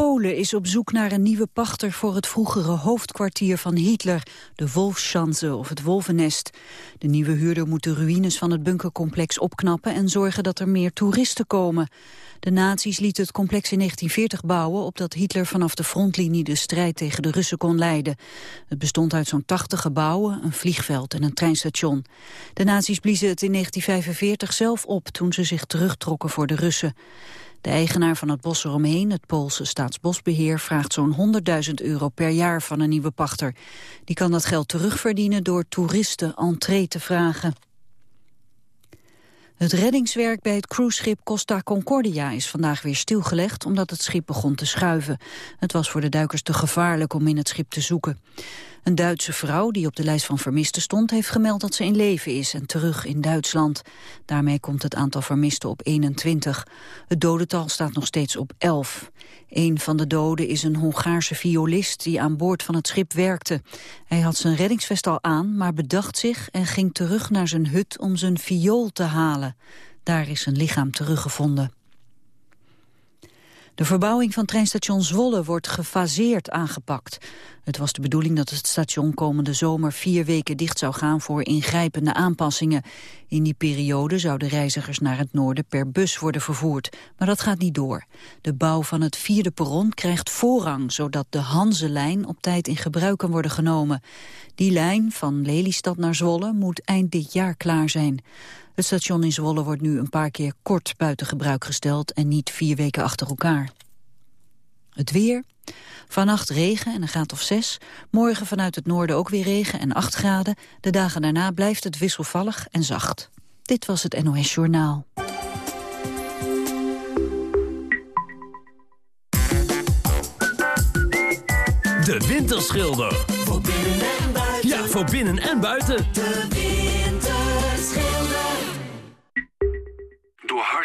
Polen is op zoek naar een nieuwe pachter voor het vroegere hoofdkwartier van Hitler, de Wolfschanze of het Wolvennest. De nieuwe huurder moet de ruïnes van het bunkercomplex opknappen en zorgen dat er meer toeristen komen. De nazi's lieten het complex in 1940 bouwen... opdat Hitler vanaf de frontlinie de strijd tegen de Russen kon leiden. Het bestond uit zo'n 80 gebouwen, een vliegveld en een treinstation. De nazi's bliezen het in 1945 zelf op... toen ze zich terugtrokken voor de Russen. De eigenaar van het bos eromheen, het Poolse Staatsbosbeheer... vraagt zo'n 100.000 euro per jaar van een nieuwe pachter. Die kan dat geld terugverdienen door toeristen entree te vragen. Het reddingswerk bij het cruiseschip Costa Concordia is vandaag weer stilgelegd omdat het schip begon te schuiven. Het was voor de duikers te gevaarlijk om in het schip te zoeken. Een Duitse vrouw die op de lijst van vermisten stond... heeft gemeld dat ze in leven is en terug in Duitsland. Daarmee komt het aantal vermisten op 21. Het dodental staat nog steeds op 11. Een van de doden is een Hongaarse violist die aan boord van het schip werkte. Hij had zijn reddingsvest al aan, maar bedacht zich... en ging terug naar zijn hut om zijn viool te halen. Daar is zijn lichaam teruggevonden. De verbouwing van treinstation Zwolle wordt gefaseerd aangepakt. Het was de bedoeling dat het station komende zomer vier weken dicht zou gaan voor ingrijpende aanpassingen. In die periode zouden reizigers naar het noorden per bus worden vervoerd. Maar dat gaat niet door. De bouw van het vierde perron krijgt voorrang, zodat de Hanselijn op tijd in gebruik kan worden genomen. Die lijn van Lelystad naar Zwolle moet eind dit jaar klaar zijn. Het station in Zwolle wordt nu een paar keer kort buiten gebruik gesteld en niet vier weken achter elkaar. Het weer. Vannacht regen en een graad of 6. Morgen vanuit het noorden ook weer regen en 8 graden. De dagen daarna blijft het wisselvallig en zacht. Dit was het NOS Journaal. De Winterschilder. Voor binnen en buiten. Ja, voor binnen en buiten. De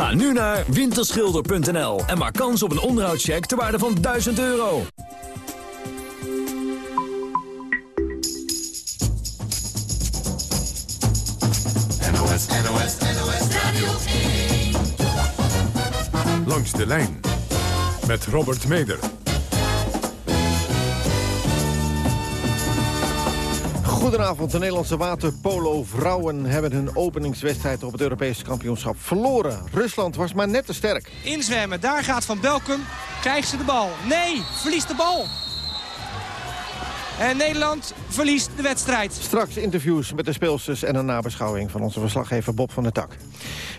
Ga nu naar winterschilder.nl en maak kans op een onderhoudscheck ter waarde van 1000 euro. NOS, NOS, NOS Radio 1. Langs de lijn met Robert Meder. Goedenavond, de Nederlandse waterpolo-vrouwen hebben hun openingswedstrijd op het Europese kampioenschap verloren. Rusland was maar net te sterk. Inzwemmen, daar gaat Van Belkum. Krijgt ze de bal? Nee, verliest de bal. En Nederland verliest de wedstrijd. Straks interviews met de speelsters en een nabeschouwing van onze verslaggever Bob van der Tak.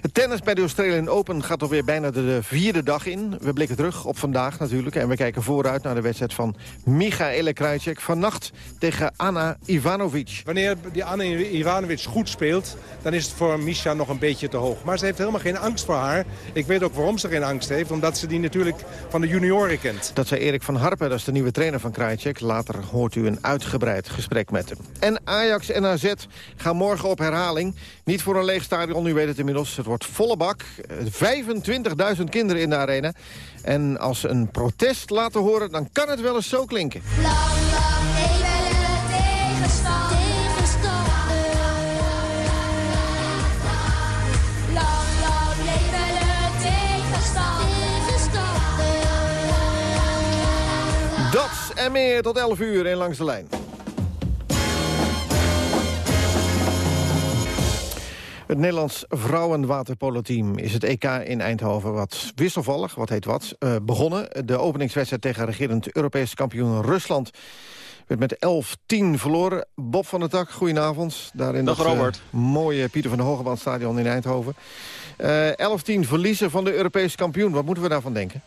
Het tennis bij de Australian Open gaat alweer bijna de vierde dag in. We blikken terug op vandaag natuurlijk en we kijken vooruit naar de wedstrijd van Michaela Krajcek vannacht tegen Anna Ivanovic. Wanneer die Anna Ivanovic goed speelt, dan is het voor Misha nog een beetje te hoog. Maar ze heeft helemaal geen angst voor haar. Ik weet ook waarom ze geen angst heeft, omdat ze die natuurlijk van de junioren kent. Dat zei Erik van Harpen, dat is de nieuwe trainer van Krajcek. Later hoort u een uitgebreid gesprek met hem. En Ajax en AZ gaan morgen op herhaling. Niet voor een leeg stadion, u weet het inmiddels. Het wordt volle bak. 25.000 kinderen in de arena. En als ze een protest laten horen, dan kan het wel eens zo klinken. En meer tot 11 uur in Langs de Lijn. Het Nederlands vrouwenwaterpolo-team is het EK in Eindhoven wat wisselvallig, wat heet wat, eh, begonnen. De openingswedstrijd tegen regerend Europees kampioen Rusland werd met 11-10 verloren. Bob van der Tak, goedenavond. Daar in Dag, dat eh, Robert. mooie Pieter van der Hogeband stadion in Eindhoven. Eh 11-10 verliezen van de Europese kampioen. Wat moeten we daarvan denken?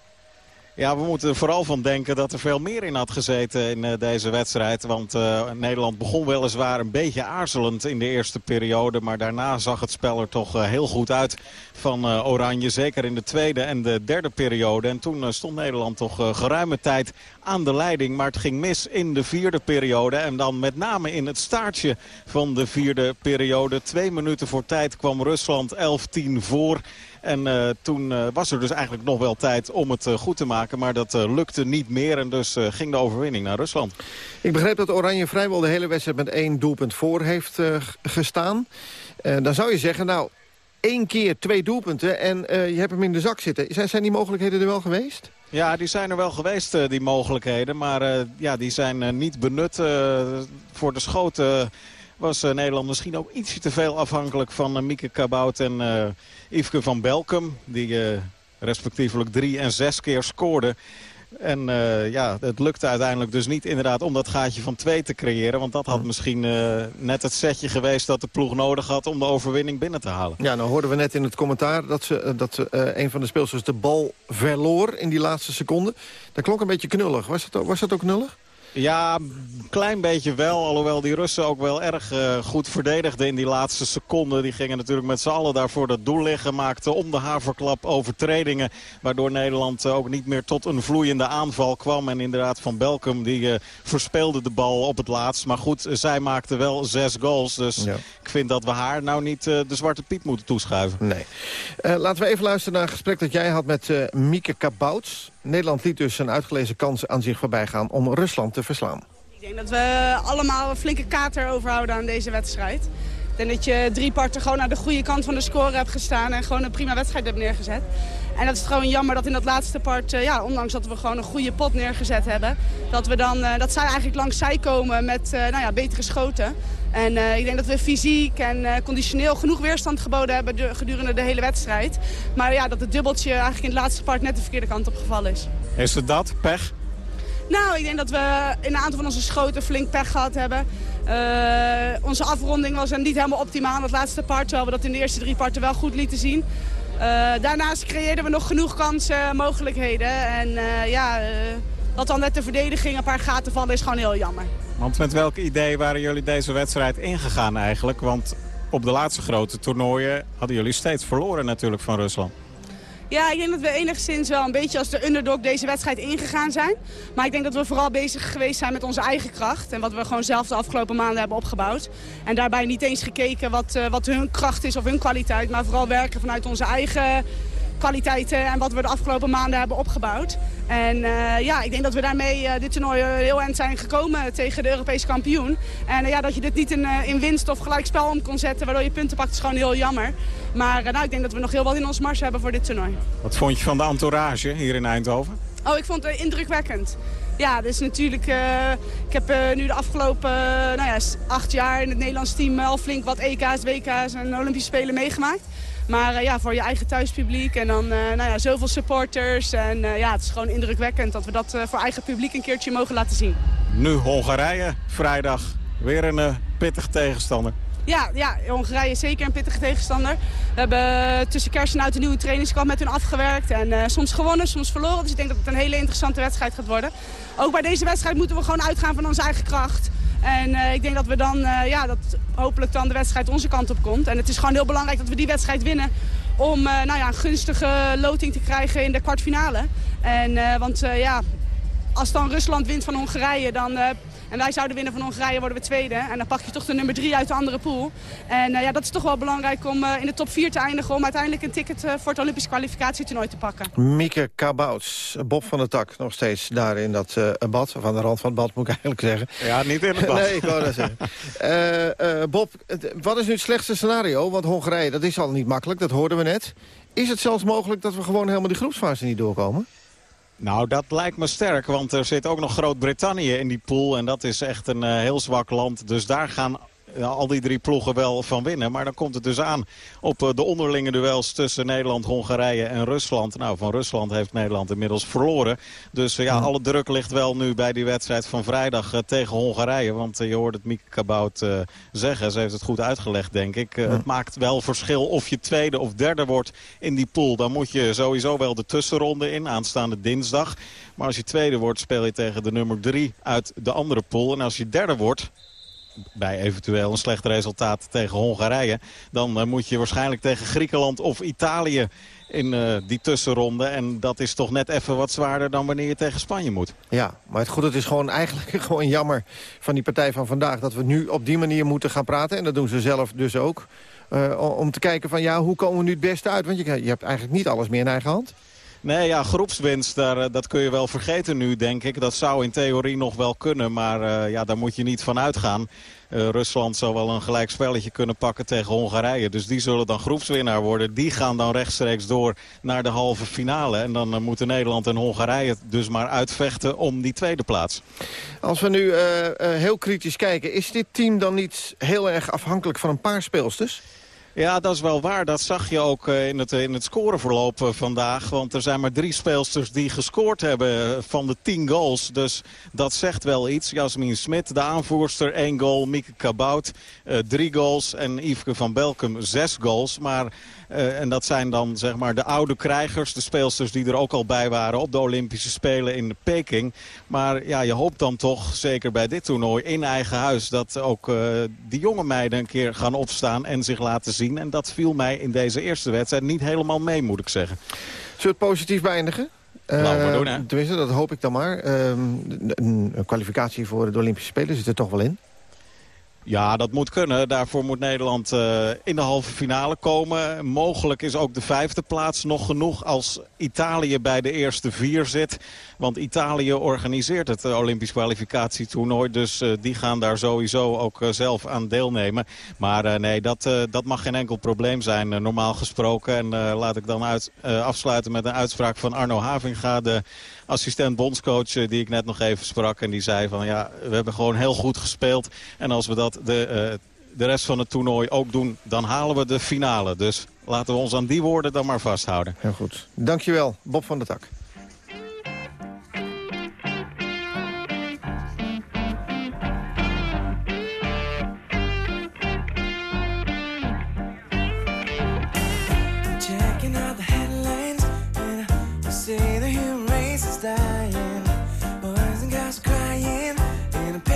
Ja, we moeten er vooral van denken dat er veel meer in had gezeten in eh, deze wedstrijd. Want eh, Nederland begon weliswaar een beetje aarzelend in de eerste periode. Maar daarna zag het spel er toch eh, heel goed uit van Oranje. Zeker in de tweede en de derde periode. En toen stond Nederland toch geruime tijd aan de leiding. Maar het ging mis in de vierde periode. En dan met name in het staartje van de vierde periode. Twee minuten voor tijd kwam Rusland 11-10 voor. En uh, toen uh, was er dus eigenlijk nog wel tijd om het uh, goed te maken. Maar dat lukte niet meer en dus ging de overwinning naar Rusland. Ik begreep dat Oranje vrijwel de hele wedstrijd met één doelpunt voor heeft gestaan. dan zou je zeggen, nou, één keer twee doelpunten en je hebt hem in de zak zitten. Zijn, zijn die mogelijkheden er wel geweest? Ja, die zijn er wel geweest, die mogelijkheden. Maar ja, die zijn niet benut voor de schoten was Nederland misschien ook ietsje te veel afhankelijk van Mieke Kabout en Yveske van Belkum. Die uh, respectievelijk drie en zes keer scoorde. En uh, ja, het lukte uiteindelijk dus niet inderdaad om dat gaatje van twee te creëren. Want dat had misschien uh, net het setje geweest dat de ploeg nodig had om de overwinning binnen te halen. Ja, nou hoorden we net in het commentaar dat, ze, dat uh, een van de speelsters de bal verloor in die laatste seconde. Dat klonk een beetje knullig. Was dat, was dat ook knullig? Ja, een klein beetje wel. Alhoewel die Russen ook wel erg uh, goed verdedigden in die laatste seconden. Die gingen natuurlijk met z'n allen daarvoor dat doel liggen. Maakten om de haverklap overtredingen. Waardoor Nederland uh, ook niet meer tot een vloeiende aanval kwam. En inderdaad Van Belkum die uh, verspeelde de bal op het laatst. Maar goed, zij maakte wel zes goals. Dus ja. ik vind dat we haar nou niet de Zwarte Piet moeten toeschuiven. Nee. laten we even luisteren naar een gesprek dat jij had met Mieke Kabouts. Nederland liet dus een uitgelezen kans aan zich voorbij gaan om Rusland te verslaan. Ik denk dat we allemaal een flinke kater overhouden aan deze wedstrijd. Ik denk dat je drie parten gewoon aan de goede kant van de score hebt gestaan... en gewoon een prima wedstrijd hebt neergezet. En dat is gewoon jammer dat in dat laatste part, uh, ja, ondanks dat we gewoon een goede pot neergezet hebben... dat, we dan, uh, dat zij eigenlijk langs zij komen met uh, nou ja, betere schoten. En ik denk dat we fysiek en conditioneel genoeg weerstand geboden hebben gedurende de hele wedstrijd. Maar ja, dat het dubbeltje eigenlijk in het laatste part net de verkeerde kant op gevallen is. Is het dat, pech? Nou, ik denk dat we in een aantal van onze schoten flink pech gehad hebben. Uh, onze afronding was niet helemaal optimaal in het laatste part, terwijl we dat in de eerste drie parten wel goed lieten zien. Daarnaast creëerden we nog genoeg kansen, mogelijkheden. En ja, dat dan net de verdediging een paar gaten vallen is gewoon heel jammer. Want met welk idee waren jullie deze wedstrijd ingegaan eigenlijk? Want op de laatste grote toernooien hadden jullie steeds verloren natuurlijk van Rusland. Ja, ik denk dat we enigszins wel een beetje als de underdog deze wedstrijd ingegaan zijn. Maar ik denk dat we vooral bezig geweest zijn met onze eigen kracht. En wat we gewoon zelf de afgelopen maanden hebben opgebouwd. En daarbij niet eens gekeken wat, uh, wat hun kracht is of hun kwaliteit. Maar vooral werken vanuit onze eigen kwaliteiten en wat we de afgelopen maanden hebben opgebouwd. En uh, ja, ik denk dat we daarmee uh, dit toernooi heel eind zijn gekomen tegen de Europese kampioen. En uh, ja, dat je dit niet in, in winst of gelijkspel om kon zetten, waardoor je punten pakt, is gewoon heel jammer. Maar nou, ik denk dat we nog heel wat in ons mars hebben voor dit toernooi. Wat vond je van de entourage hier in Eindhoven? Oh, ik vond het indrukwekkend. Ja, dus natuurlijk, uh, ik heb uh, nu de afgelopen uh, nou ja, acht jaar in het Nederlands team al flink wat EK's, WK's en Olympische Spelen meegemaakt. Maar ja, voor je eigen thuispubliek en dan nou ja, zoveel supporters. En ja, het is gewoon indrukwekkend dat we dat voor eigen publiek een keertje mogen laten zien. Nu Hongarije, vrijdag. Weer een pittig tegenstander. Ja, ja, Hongarije is zeker een pittige tegenstander. We hebben tussen kerst en oud een nieuwe trainingskamp met hun afgewerkt. En uh, soms gewonnen, soms verloren. Dus ik denk dat het een hele interessante wedstrijd gaat worden. Ook bij deze wedstrijd moeten we gewoon uitgaan van onze eigen kracht. En uh, ik denk dat we dan, uh, ja, dat hopelijk dan de wedstrijd onze kant op komt. En het is gewoon heel belangrijk dat we die wedstrijd winnen om nou ja, een gunstige loting te krijgen in de kwartfinale. En, want ja, als dan Rusland wint van Hongarije, dan en wij zouden winnen van Hongarije, worden we tweede. En dan pak je toch de nummer drie uit de andere pool. En uh, ja, dat is toch wel belangrijk om uh, in de top 4 te eindigen... om uiteindelijk een ticket uh, voor het Olympisch kwalificatietoernooi te pakken. Mieke Kabouts, Bob van der Tak, nog steeds daar in dat bad. Of aan de rand van het bad, moet ik eigenlijk zeggen. Ja, niet in het bad. nee, ik wou dat zeggen. Bob, wat is nu het slechtste scenario? Want Hongarije, dat is al niet makkelijk, dat hoorden we net. Is het zelfs mogelijk dat we gewoon helemaal die groepsfase niet doorkomen? Nou, dat lijkt me sterk, want er zit ook nog Groot-Brittannië in die pool. En dat is echt een uh, heel zwak land. Dus daar gaan ja, al die drie ploegen wel van winnen. Maar dan komt het dus aan op eh, de onderlinge duels tussen Nederland, Hongarije en Rusland. Nou, van Rusland heeft Nederland inmiddels verloren. Dus eh, ja, alle druk ligt wel nu bij die wedstrijd van vrijdag eh, tegen Hongarije. Want je hoort het Mieke Kabout zeggen. Ze heeft het goed uitgelegd, denk ik. Het maakt wel verschil of je tweede of derde wordt in die pool. Dan moet je sowieso wel de tussenronde in, aanstaande dinsdag. Maar als je tweede wordt, speel je tegen de nummer drie uit de andere pool. En als je derde wordt, bij eventueel een slecht resultaat tegen Hongarije... dan uh, moet je waarschijnlijk tegen Griekenland of Italië in uh, die tussenronde. En dat is toch net even wat zwaarder dan wanneer je tegen Spanje moet. Ja, maar het, goed, het is gewoon eigenlijk gewoon jammer van die partij van vandaag... dat we nu op die manier moeten gaan praten. En dat doen ze zelf dus ook. Uh, om te kijken van ja, hoe komen we nu het beste uit? Want je, je hebt eigenlijk niet alles meer in eigen hand. Nee, ja, groepswinst, daar, eh, dat kun je wel vergeten nu, denk ik. Dat zou in theorie nog wel kunnen, maar uh, ja, daar moet je niet van uitgaan. Uh, Rusland zou wel een gelijk spelletje kunnen pakken tegen Hongarije. Dus die zullen dan groepswinnaar worden. Die gaan dan rechtstreeks door naar de halve finale. En dan moeten Nederland en Hongarije dus maar uitvechten om die tweede plaats. Als we nu heel kritisch kijken, is dit team dan niet heel erg afhankelijk van een paar speelsters? Ja, dat is wel waar. Dat zag je ook eh, in het, in het scoreverloop eh, vandaag. Want er zijn maar drie speelsters die gescoord hebben van de tien goals. Dus dat zegt wel iets. Jasmin Smit, de aanvoerster, één goal. Mieke Kabout, drie goals. En Yveske van Belkum, zes goals. Maar uh, en dat zijn dan zeg maar de oude krijgers, de speelsters die er ook al bij waren op de Olympische Spelen in Peking. Maar ja, je hoopt dan toch, zeker bij dit toernooi, in eigen huis... dat ook uh, die jonge meiden een keer gaan opstaan en zich laten zien. En dat viel mij in deze eerste wedstrijd niet helemaal mee, moet ik zeggen. Zullen we het positief beëindigen? Laten we doen, hè? Tenminste, dat hoop ik dan maar. Ehm, een kwalificatie voor de Olympische Spelen zit er toch wel in? Ja, dat moet kunnen. Daarvoor moet Nederland uh, in de halve finale komen. Mogelijk is ook de vijfde plaats nog genoeg als Italië bij de eerste vier zit. Want Italië organiseert het Olympisch kwalificatietoernooi. Dus uh, die gaan daar sowieso ook zelf aan deelnemen. Maar nee, dat, dat mag geen enkel probleem zijn, normaal gesproken. En laat ik dan uit, afsluiten met een uitspraak van Arno Havinga... de assistent bondscoach die ik net nog even sprak. En die zei van ja, we hebben gewoon heel goed gespeeld. En als we dat de, uh, de rest van het toernooi ook doen, dan halen we de finale. Dus laten we ons aan die woorden dan maar vasthouden. Heel goed. Dankjewel, Bob van der Tak.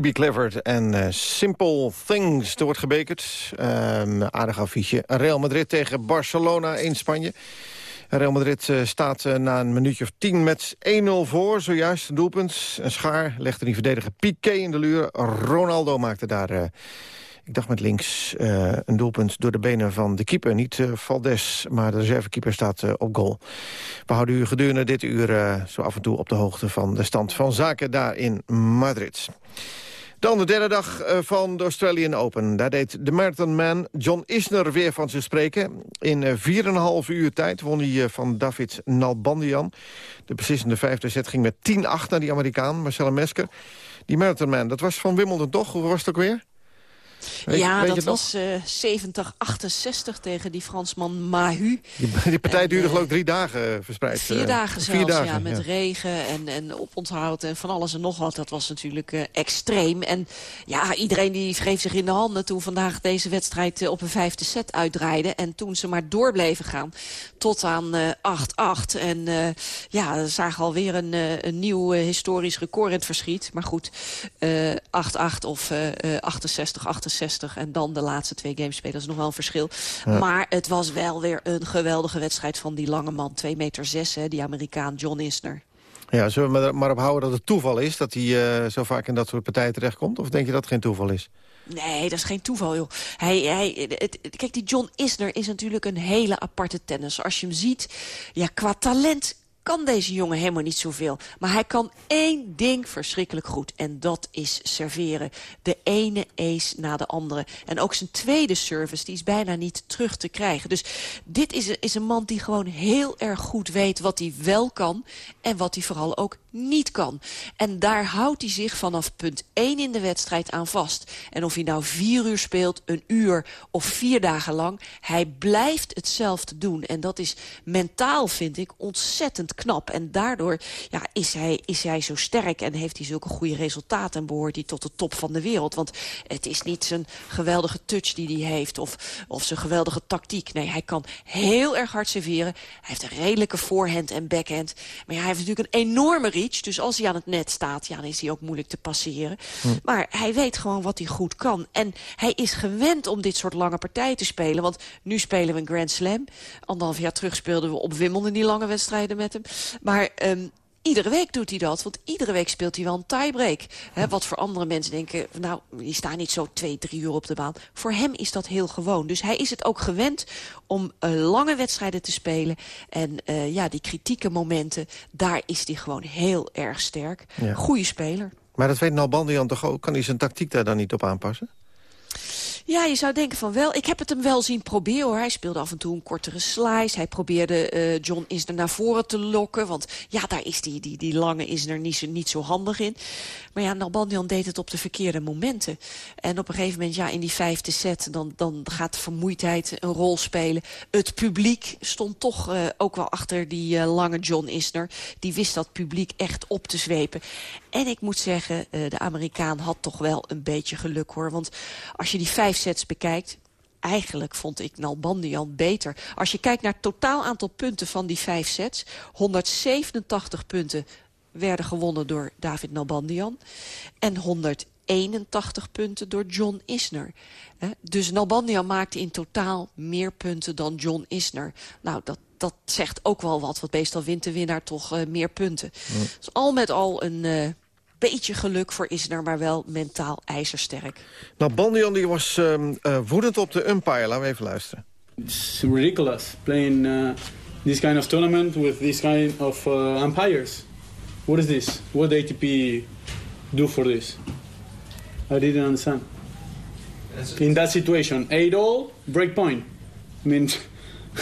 DB Clifford en eh, Simple Things. Er wordt gebekerd. Ehm, aardig affiche. Real Madrid tegen Barcelona in Spanje. Real Madrid eh, staat eh, na een minuutje of tien met 1-0 voor. Zojuist een doelpunt. Een schaar legde die verdediger Piqué in de luur. Ronaldo maakte daar... ik dacht met links een doelpunt door de benen van de keeper. Niet Valdes, maar de reservekeeper staat op goal. We houden u gedurende dit uur zo af en toe op de hoogte van de stand van zaken daar in Madrid. Dan de derde dag eh, van de Australian Open. Daar deed de marathonman John Isner weer van zich spreken. In eh, 4,5 uur tijd won hij eh, van David Nalbandian. De beslissende vijfde set ging met 10-8 naar die Amerikaan, Marcella Mesker. Die marathonman, dat was van Wimbledon toch? Hoe was het ook weer? Weet ja, weet dat was eh 70-68 tegen die Fransman Mahu. Die, die partij En, duurde eh, geloof ik drie dagen eh, verspreid. Vier eh, dagen vier zelfs, dagen, ja, met regen en, en oponthoud en van alles en nog wat. Dat was natuurlijk extreem. En ja, iedereen die wreef zich in de handen toen vandaag deze wedstrijd op een vijfde set uitdraaide. En toen ze maar door bleven gaan tot aan eh 8-8. En ja, we zagen alweer een, een nieuw historisch record in het verschiet. Maar goed, eh 8-8 of eh, eh, 68-68 en dan de laatste twee games spelen. Dat is nog wel een verschil. Ja. Maar het was wel weer een geweldige wedstrijd van die lange man. 2 meter 6, hè, die Amerikaan John Isner. Ja, zullen we maar- maar op houden dat het toeval is... dat hij eh, zo vaak in dat soort partijen terechtkomt? Of denk je dat het geen toeval is? Nee, dat is geen toeval, joh. Hij, hij, het- kijk, die John Isner is natuurlijk een hele aparte tennis. Als je hem ziet, ja, qua talent kan deze jongen helemaal niet zoveel. Maar hij kan één ding verschrikkelijk goed. En dat is serveren. De ene ace na de andere. En ook zijn tweede service, die is bijna niet terug te krijgen. Dus dit is, is een man die gewoon heel erg goed weet wat hij wel kan. En wat hij vooral ook niet kan. En daar houdt hij zich vanaf punt 1 in de wedstrijd aan vast. En of hij nou vier uur speelt, een uur of vier dagen lang... hij blijft hetzelfde doen. En dat is mentaal, vind ik, ontzettend knap. En daardoor ja, is, hij, is hij zo sterk en heeft hij zulke goede resultaten... en behoort hij tot de top van de wereld. Want het is niet zijn geweldige touch die hij heeft... of, of zijn geweldige tactiek. Nee, hij kan heel erg hard serveren. Hij heeft een redelijke voorhand en backhand. Maar ja, hij heeft natuurlijk een enorme reach. Dus als hij aan het net staat, ja, dan is hij ook moeilijk te passeren. Maar hij weet gewoon wat hij goed kan. En hij is gewend om dit soort lange partijen te spelen. Want nu spelen we een Grand Slam. Anderhalf jaar terug speelden we op Wimbledon die lange wedstrijden met hem. Maar... ehm, Iedere week doet hij dat, want iedere week speelt hij wel een tiebreak. Wat voor andere mensen denken, nou, die staan niet zo twee, drie uur op de baan. Voor hem is dat heel gewoon. Dus hij is het ook gewend om eh, lange wedstrijden te spelen. En eh, ja, die kritieke momenten, daar is hij gewoon heel erg sterk. Ja. Goeie speler. Maar dat weet Nalbandian toch ook? Kan hij zijn tactiek daar dan niet op aanpassen? Ja, je zou denken van wel. Ik heb het hem wel zien proberen hoor. Hij speelde af en toe een kortere slice. Hij probeerde eh, John Isner naar voren te lokken. Want ja, daar is die, die, die lange Isner niet zo, handig in. Maar ja, Nalbandian deed het op de verkeerde momenten. En op een gegeven moment, ja, in die vijfde set... dan, dan gaat vermoeidheid een rol spelen. Het publiek stond toch eh, ook wel achter die eh, lange John Isner. Die wist dat publiek echt op te zwepen. En ik moet zeggen, de Amerikaan had toch wel een beetje geluk hoor. Want als je die vijf sets bekijkt... Eigenlijk vond ik Nalbandian beter. Als je kijkt naar het totaal aantal punten van die vijf sets... 187 punten werden gewonnen door David Nalbandian. En 181 punten door John Isner. Dus Nalbandian maakte in totaal meer punten dan John Isner. Nou, dat, dat zegt ook wel wat, want meestal wint de winnaar toch eh, meer punten. Dus al met al een eh, beetje geluk voor Isner, maar wel mentaal ijzersterk. Nou, Bandian die was ehm, eh, woedend op de umpire. Laten we even luisteren. It's ridiculous playing uh, this kind of tournament with this kind of uh, umpires. What is this? What the ATP do for this? I didn't understand. In that situation, eight all break point. I mean,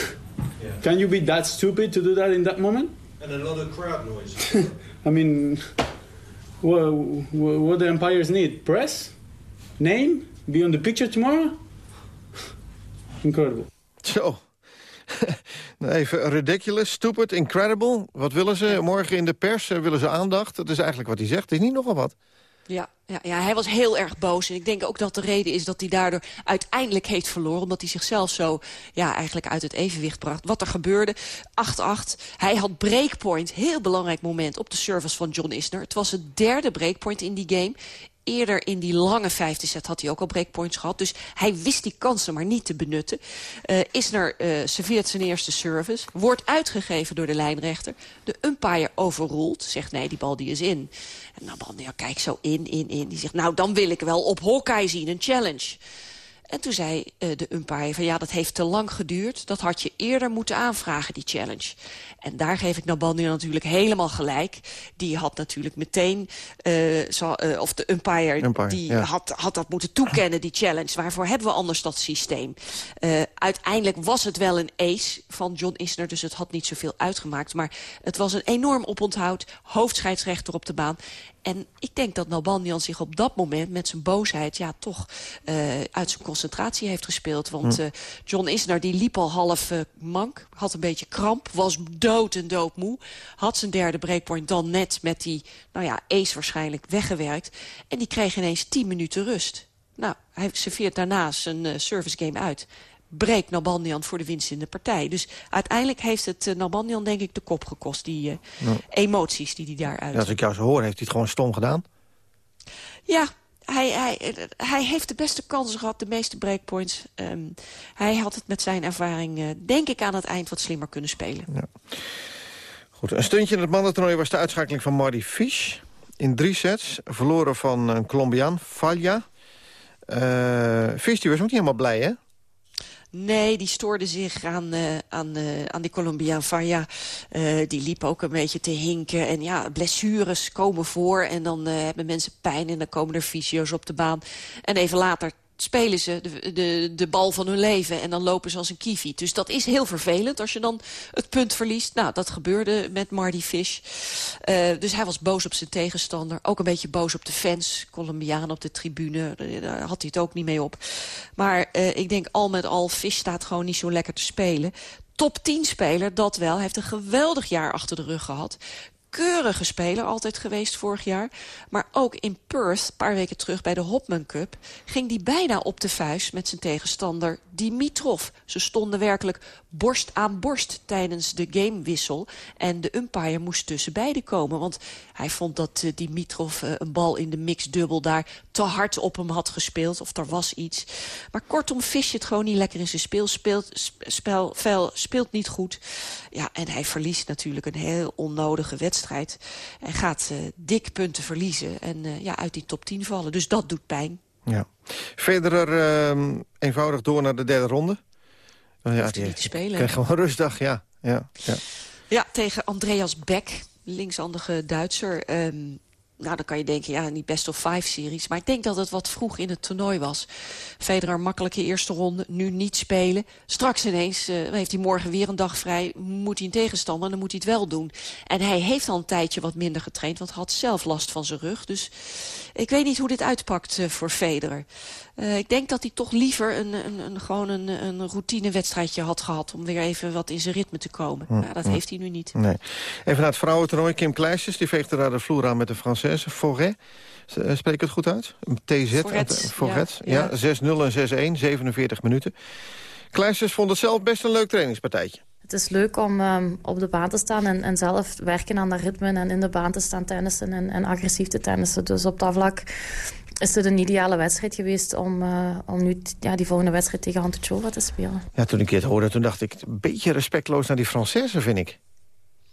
can you be that stupid to do that in that moment? And a lot of crowd noise. I mean, what, what the umpires need? Press, name, be on the picture tomorrow. Incredible. Zo. Nou, Even ridiculous, stupid, incredible. Wat willen ze? Morgen in de pers eh, willen ze aandacht. Dat is eigenlijk wat hij zegt. Het is niet nogal wat. Ja, ja, ja, hij was heel erg boos. En ik denk ook dat de reden is dat hij daardoor uiteindelijk heeft verloren. Omdat hij zichzelf zo ja, eigenlijk uit het evenwicht bracht. Wat er gebeurde, 8-8. Hij had breakpoint, heel belangrijk moment, op de service van John Isner. Het was het derde breakpoint in die game. Eerder in die lange vijfde set had hij ook al breakpoints gehad. Dus hij wist die kansen maar niet te benutten. Eh, Isner eh, serveert zijn eerste service. Wordt uitgegeven door de lijnrechter. De umpire overruled. Zegt nee, die bal die is in. En nou, man, ja, kijk zo in, in, in. Die zegt, nou, dan wil ik wel op Hawkeye zien, een challenge. En toen zei eh, de umpire van ja, dat heeft te lang geduurd. Dat had je eerder moeten aanvragen, die challenge. En daar geef ik Nalbandian natuurlijk helemaal gelijk. Die had natuurlijk meteen, eh, zo, eh, of de umpire, Umpire, die ja. had, had dat moeten toekennen, die challenge. Waarvoor hebben we anders dat systeem? Uiteindelijk was het wel een ace van John Isner, dus het had niet zoveel uitgemaakt. Maar het was een enorm oponthoud, hoofdscheidsrechter op de baan. En ik denk dat Nalbandian zich op dat moment met zijn boosheid... ja, toch eh, uit zijn concentratie heeft gespeeld. Want Hm. eh, John Isner die liep al half eh, mank, had een beetje kramp... was dood en doodmoe, had zijn derde breakpoint dan net... met die, nou ja, ace waarschijnlijk weggewerkt. En die kreeg ineens 10 minuten rust. Nou, hij serveert daarna zijn service game uit breekt Nalbandian voor de winst in de partij. Dus uiteindelijk heeft het uh, Nalbandian denk ik de kop gekost. Die eh, Ja. emoties die hij daaruit... Ja, als ik jou zo hoor, heeft hij het gewoon stom gedaan. Ja, hij, hij, hij heeft de beste kansen gehad, de meeste breakpoints. Ehm, hij had het met zijn ervaring, eh, denk ik, aan het eind wat slimmer kunnen spelen. Goed, een stuntje in het mannentoernooi was de uitschakeling van Marty Fish. In drie sets, verloren van een Colombiaan, Falla. Eh Fish die was ook niet helemaal blij, hè? Nee, die stoorde zich aan, eh, aan, eh, aan die Colombiaan ja, eh, die liep ook een beetje te hinken. En ja, blessures komen voor en dan hebben mensen pijn en dan komen er fysio's op de baan. En even later spelen ze de, de, de bal van hun leven en dan lopen ze als een kiwi. Dus dat is heel vervelend als je dan het punt verliest. Nou, dat gebeurde met Marty Fish. Eh, dus hij was boos op zijn tegenstander. Ook een beetje boos op de fans. Colombiaan op de tribune. Eh, Daar had hij het ook niet mee op. Maar eh, ik denk al met al, Fish staat gewoon niet zo lekker te spelen. Top 10 speler, dat wel. Hij heeft een geweldig jaar achter de rug gehad keurige speler altijd geweest vorig jaar. Maar ook in Perth, een paar weken terug bij de Hopman Cup... ging hij bijna op de vuist met zijn tegenstander Dimitrov. Ze stonden werkelijk borst aan borst tijdens de gamewissel. En de umpire moest tussen beiden komen. Want hij vond dat eh, Dimitrov eh, een bal in de mixdubbel daar te hard op hem had gespeeld. Of er was iets. Maar kortom, je het gewoon niet lekker in zijn speel. Speelt, sp- spel, vel, speelt niet goed. Ja, en hij verliest natuurlijk een heel onnodige wedstrijd. En gaat eh, dik punten verliezen. En eh, ja, uit die top 10 vallen. Dus dat doet pijn. Ja. Federer ehm, eenvoudig door naar de derde ronde. Nou ja, die niet te spelen. gewoon rustdag, ja. ja, ja. Ja, tegen Andreas Beck, linkshandige Duitser. Ehm, nou, dan kan je denken, ja, niet best of five series. Maar ik denk dat het wat vroeg in het toernooi was. Federer makkelijke eerste ronde, nu niet spelen. Straks ineens eh, heeft hij morgen weer een dag vrij. Moet hij een tegenstander, dan moet hij het wel doen. En hij heeft al een tijdje wat minder getraind, want had zelf last van zijn rug. Dus ik weet niet hoe dit uitpakt eh, voor Federer. Eh, ik denk dat hij toch liever een, een, een, gewoon een, een routinewedstrijdje had gehad... om weer even wat in zijn ritme te komen. Hm, Ja, dat hm. heeft hij nu niet. Nee. Even naar het vrouwentoernooi. Kim Kleisters, die veegde daar de vloer aan met de Française. Forêt, eh, spreek ik het goed uit? TZ. Eh, Forêt, ja, ja. 6-0 en 6-1, 47 minuten. Kleisters vond het zelf best een leuk trainingspartijtje. Het is leuk om ehm, op de baan te staan en, en zelf werken aan dat ritme... en in de baan te staan tennissen en, en agressief te tennissen. Dus op dat vlak is het een ideale wedstrijd geweest... om, eh, om nu ja, die volgende wedstrijd tegen Hantuchova te spelen. Ja, toen ik het hoorde, toen dacht ik... een beetje respectloos naar die Française, vind ik.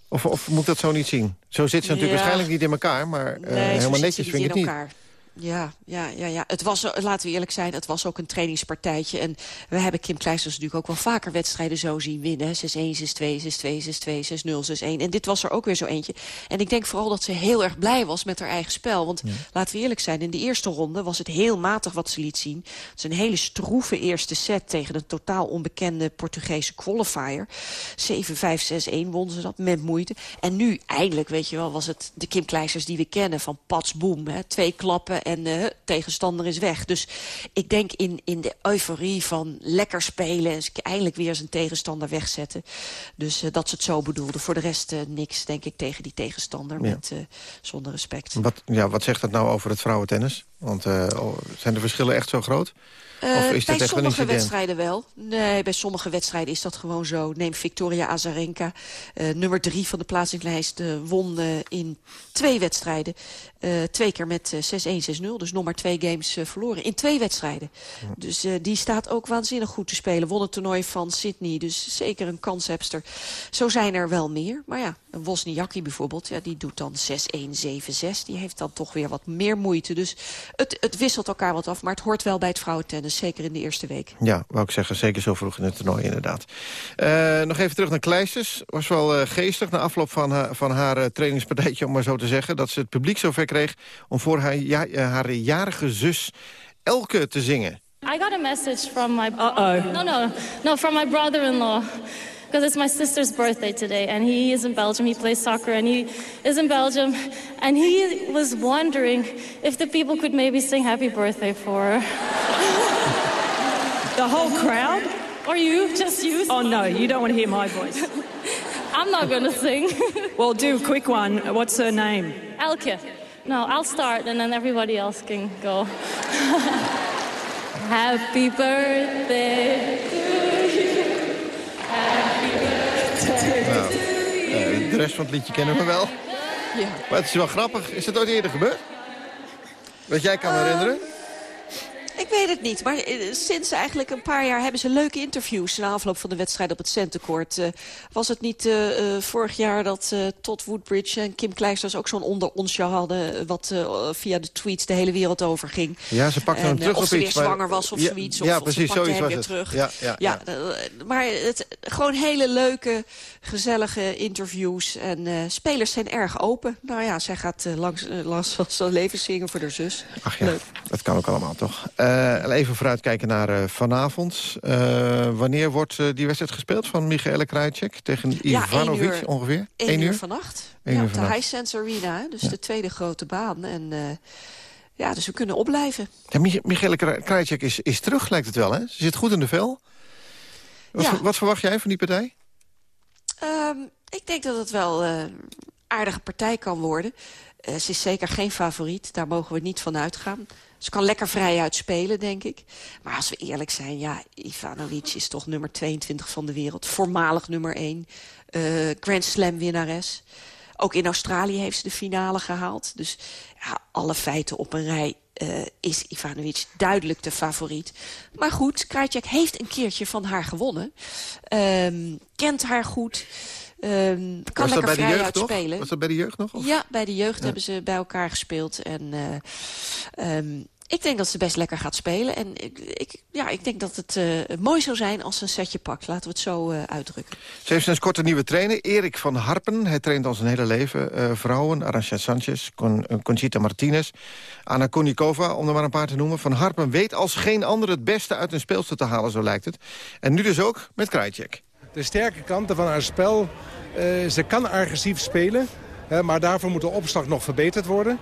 Of, of moet ik dat zo niet zien? Zo zit ze natuurlijk Ja. waarschijnlijk niet in elkaar... maar eh, Nee, helemaal netjes vind ik het niet. elkaar. Ja, ja, ja, ja. Het was, laten we eerlijk zijn, het was ook een trainingspartijtje. En we hebben Kim Kleisters natuurlijk ook wel vaker wedstrijden zo zien winnen. 6-1, 6-2, 6-2, 6-2, 6-0, 6-1. En dit was er ook weer zo eentje. En ik denk vooral dat ze heel erg blij was met haar eigen spel. Want laten we eerlijk zijn, in de eerste ronde was het heel matig wat ze liet zien. Het is een hele stroeve eerste set tegen een totaal onbekende Portugese qualifier. 7-5, 6-1 won ze dat met moeite. En nu, eindelijk, weet je wel, was het de Kim Kleisters die we kennen. Van pats, boem, hè, twee klappen en eh, tegenstander is weg. Dus ik denk in, in de euforie van lekker spelen... en eindelijk weer zijn tegenstander wegzetten. Dus eh, dat ze het zo bedoelde. Voor de rest eh, niks, denk ik, tegen die tegenstander. Ja. Met, zonder respect. Wat, ja, wat zegt dat nou over het vrouwentennis? Want oh, zijn de verschillen echt zo groot? Of is bij sommige incident? wedstrijden wel. Nee, bij sommige wedstrijden is dat gewoon zo. Neem Victoria Azarenka, nummer drie van de plaatsingslijst... eh, won in twee wedstrijden. Eh, twee keer met eh, 6-1, 6-0. Dus nog maar twee games eh, verloren. In twee wedstrijden. Dus eh, die staat ook waanzinnig goed te spelen. Won het toernooi van Sydney. Dus zeker een kanshebster. Zo zijn er wel meer. Maar ja, een Wozniacki bijvoorbeeld. Ja, die doet dan 6-1, 7-6. Die heeft dan toch weer wat meer moeite. Dus het, het wisselt elkaar wat af. Maar het hoort wel bij het vrouwentennis. Zeker in de eerste week. Ja, wou ik zeggen, zeker zo vroeg in het toernooi inderdaad. Eh, nog even terug naar Kleisters. Was wel eh, geestig na afloop van, haar- van haar eh, trainingspartijtje, om maar zo te zeggen... dat ze het publiek zover kreeg om voor haar, ja, eh, haar jarige zus Elke te zingen. I got a message from my. Uh oh. No, no, no, from my brother-in-law. Because it's my sister's birthday today, and he is in Belgium. He plays soccer, and he is in Belgium. And he was wondering if the people could maybe sing happy birthday for her. The whole crowd? Or you, just you. Oh no, you don't want to hear my voice. I'm not gonna sing. well, do a quick one. What's her name? Elke. No, I'll start, and then everybody else can go. happy birthday to you. Happy birthday Nou, eh, de rest van het liedje kennen we wel. Ja. Maar het is wel grappig. Is dat ooit eerder gebeurd? Wat jij kan herinneren? Ik weet het niet, maar eh, sinds eigenlijk een paar jaar hebben ze leuke interviews... na afloop van de wedstrijd op het Centercourt. Eh, was het niet eh, vorig jaar dat eh, Todd Woodbridge en Kim Kleisters... ook zo'n onder onsje hadden, wat via de tweets de hele wereld over ging? Ja, ze pakte En, hem terug of op ze weer iets, maar- zwanger was of Ja, zoiets. ja, of, of precies, ze pakte zoiets hem was weer het. terug. Ja, ja, eh, maar het, gewoon hele leuke, gezellige interviews. En spelers zijn erg open. Nou ja, zij gaat langs, langs zijn leven zingen voor haar zus. Ach ja, dat kan ook allemaal toch. Eh, even vooruitkijken naar eh, vanavond. Eh, wanneer wordt die wedstrijd gespeeld van Michaela Krajicek tegen Ivanovic uur. ongeveer? Eén Eén uur vannacht. Eén ja, uur op de vannacht. Hisense Arena, dus de tweede grote baan. En ja, dus we kunnen opblijven. Ja, Mich Michaela Kra- Krajicek is, is terug, lijkt het wel, hè? Ze zit goed in de vel. Wat, Ja. wat verwacht jij van die partij? Ehm, ik denk dat het wel een aardige partij kan worden. Ze is zeker geen favoriet, daar mogen we niet van uitgaan. Ze kan lekker vrij uitspelen, denk ik. Maar als we eerlijk zijn, ja, Ivanovic is toch nummer 22 van de wereld. Voormalig nummer 1. eh, Grand Slam winnares. Ook in Australië heeft ze de finale gehaald. Dus ja, alle feiten op een rij eh, is Ivanovic duidelijk de favoriet. Maar goed, Krajcek heeft een keertje van haar gewonnen. Ehm, kent haar goed. Ehm, kan lekker vrij uitspelen. Was dat bij de jeugd nog? Of? Ja, bij de jeugd Ja. hebben ze bij elkaar gespeeld. En eh, ehm, ik denk dat ze best lekker gaat spelen. En ik, ik, ja, ik denk dat het eh, mooi zou zijn als ze een setje pakt. Laten we het zo eh, uitdrukken. Ze heeft sinds kort een nieuwe trainer, Erik van Harpen. Hij traint al zijn hele leven eh, vrouwen. Arantxa Sanchez, Con Conchita Martinez, Anna Konikova, om er maar een paar te noemen. Van Harpen weet als geen ander het beste uit een speelster te halen, zo lijkt het. En nu dus ook met Krajcek. De sterke kanten van haar spel, eh, ze kan agressief spelen. hè, maar daarvoor moet de opslag nog verbeterd worden.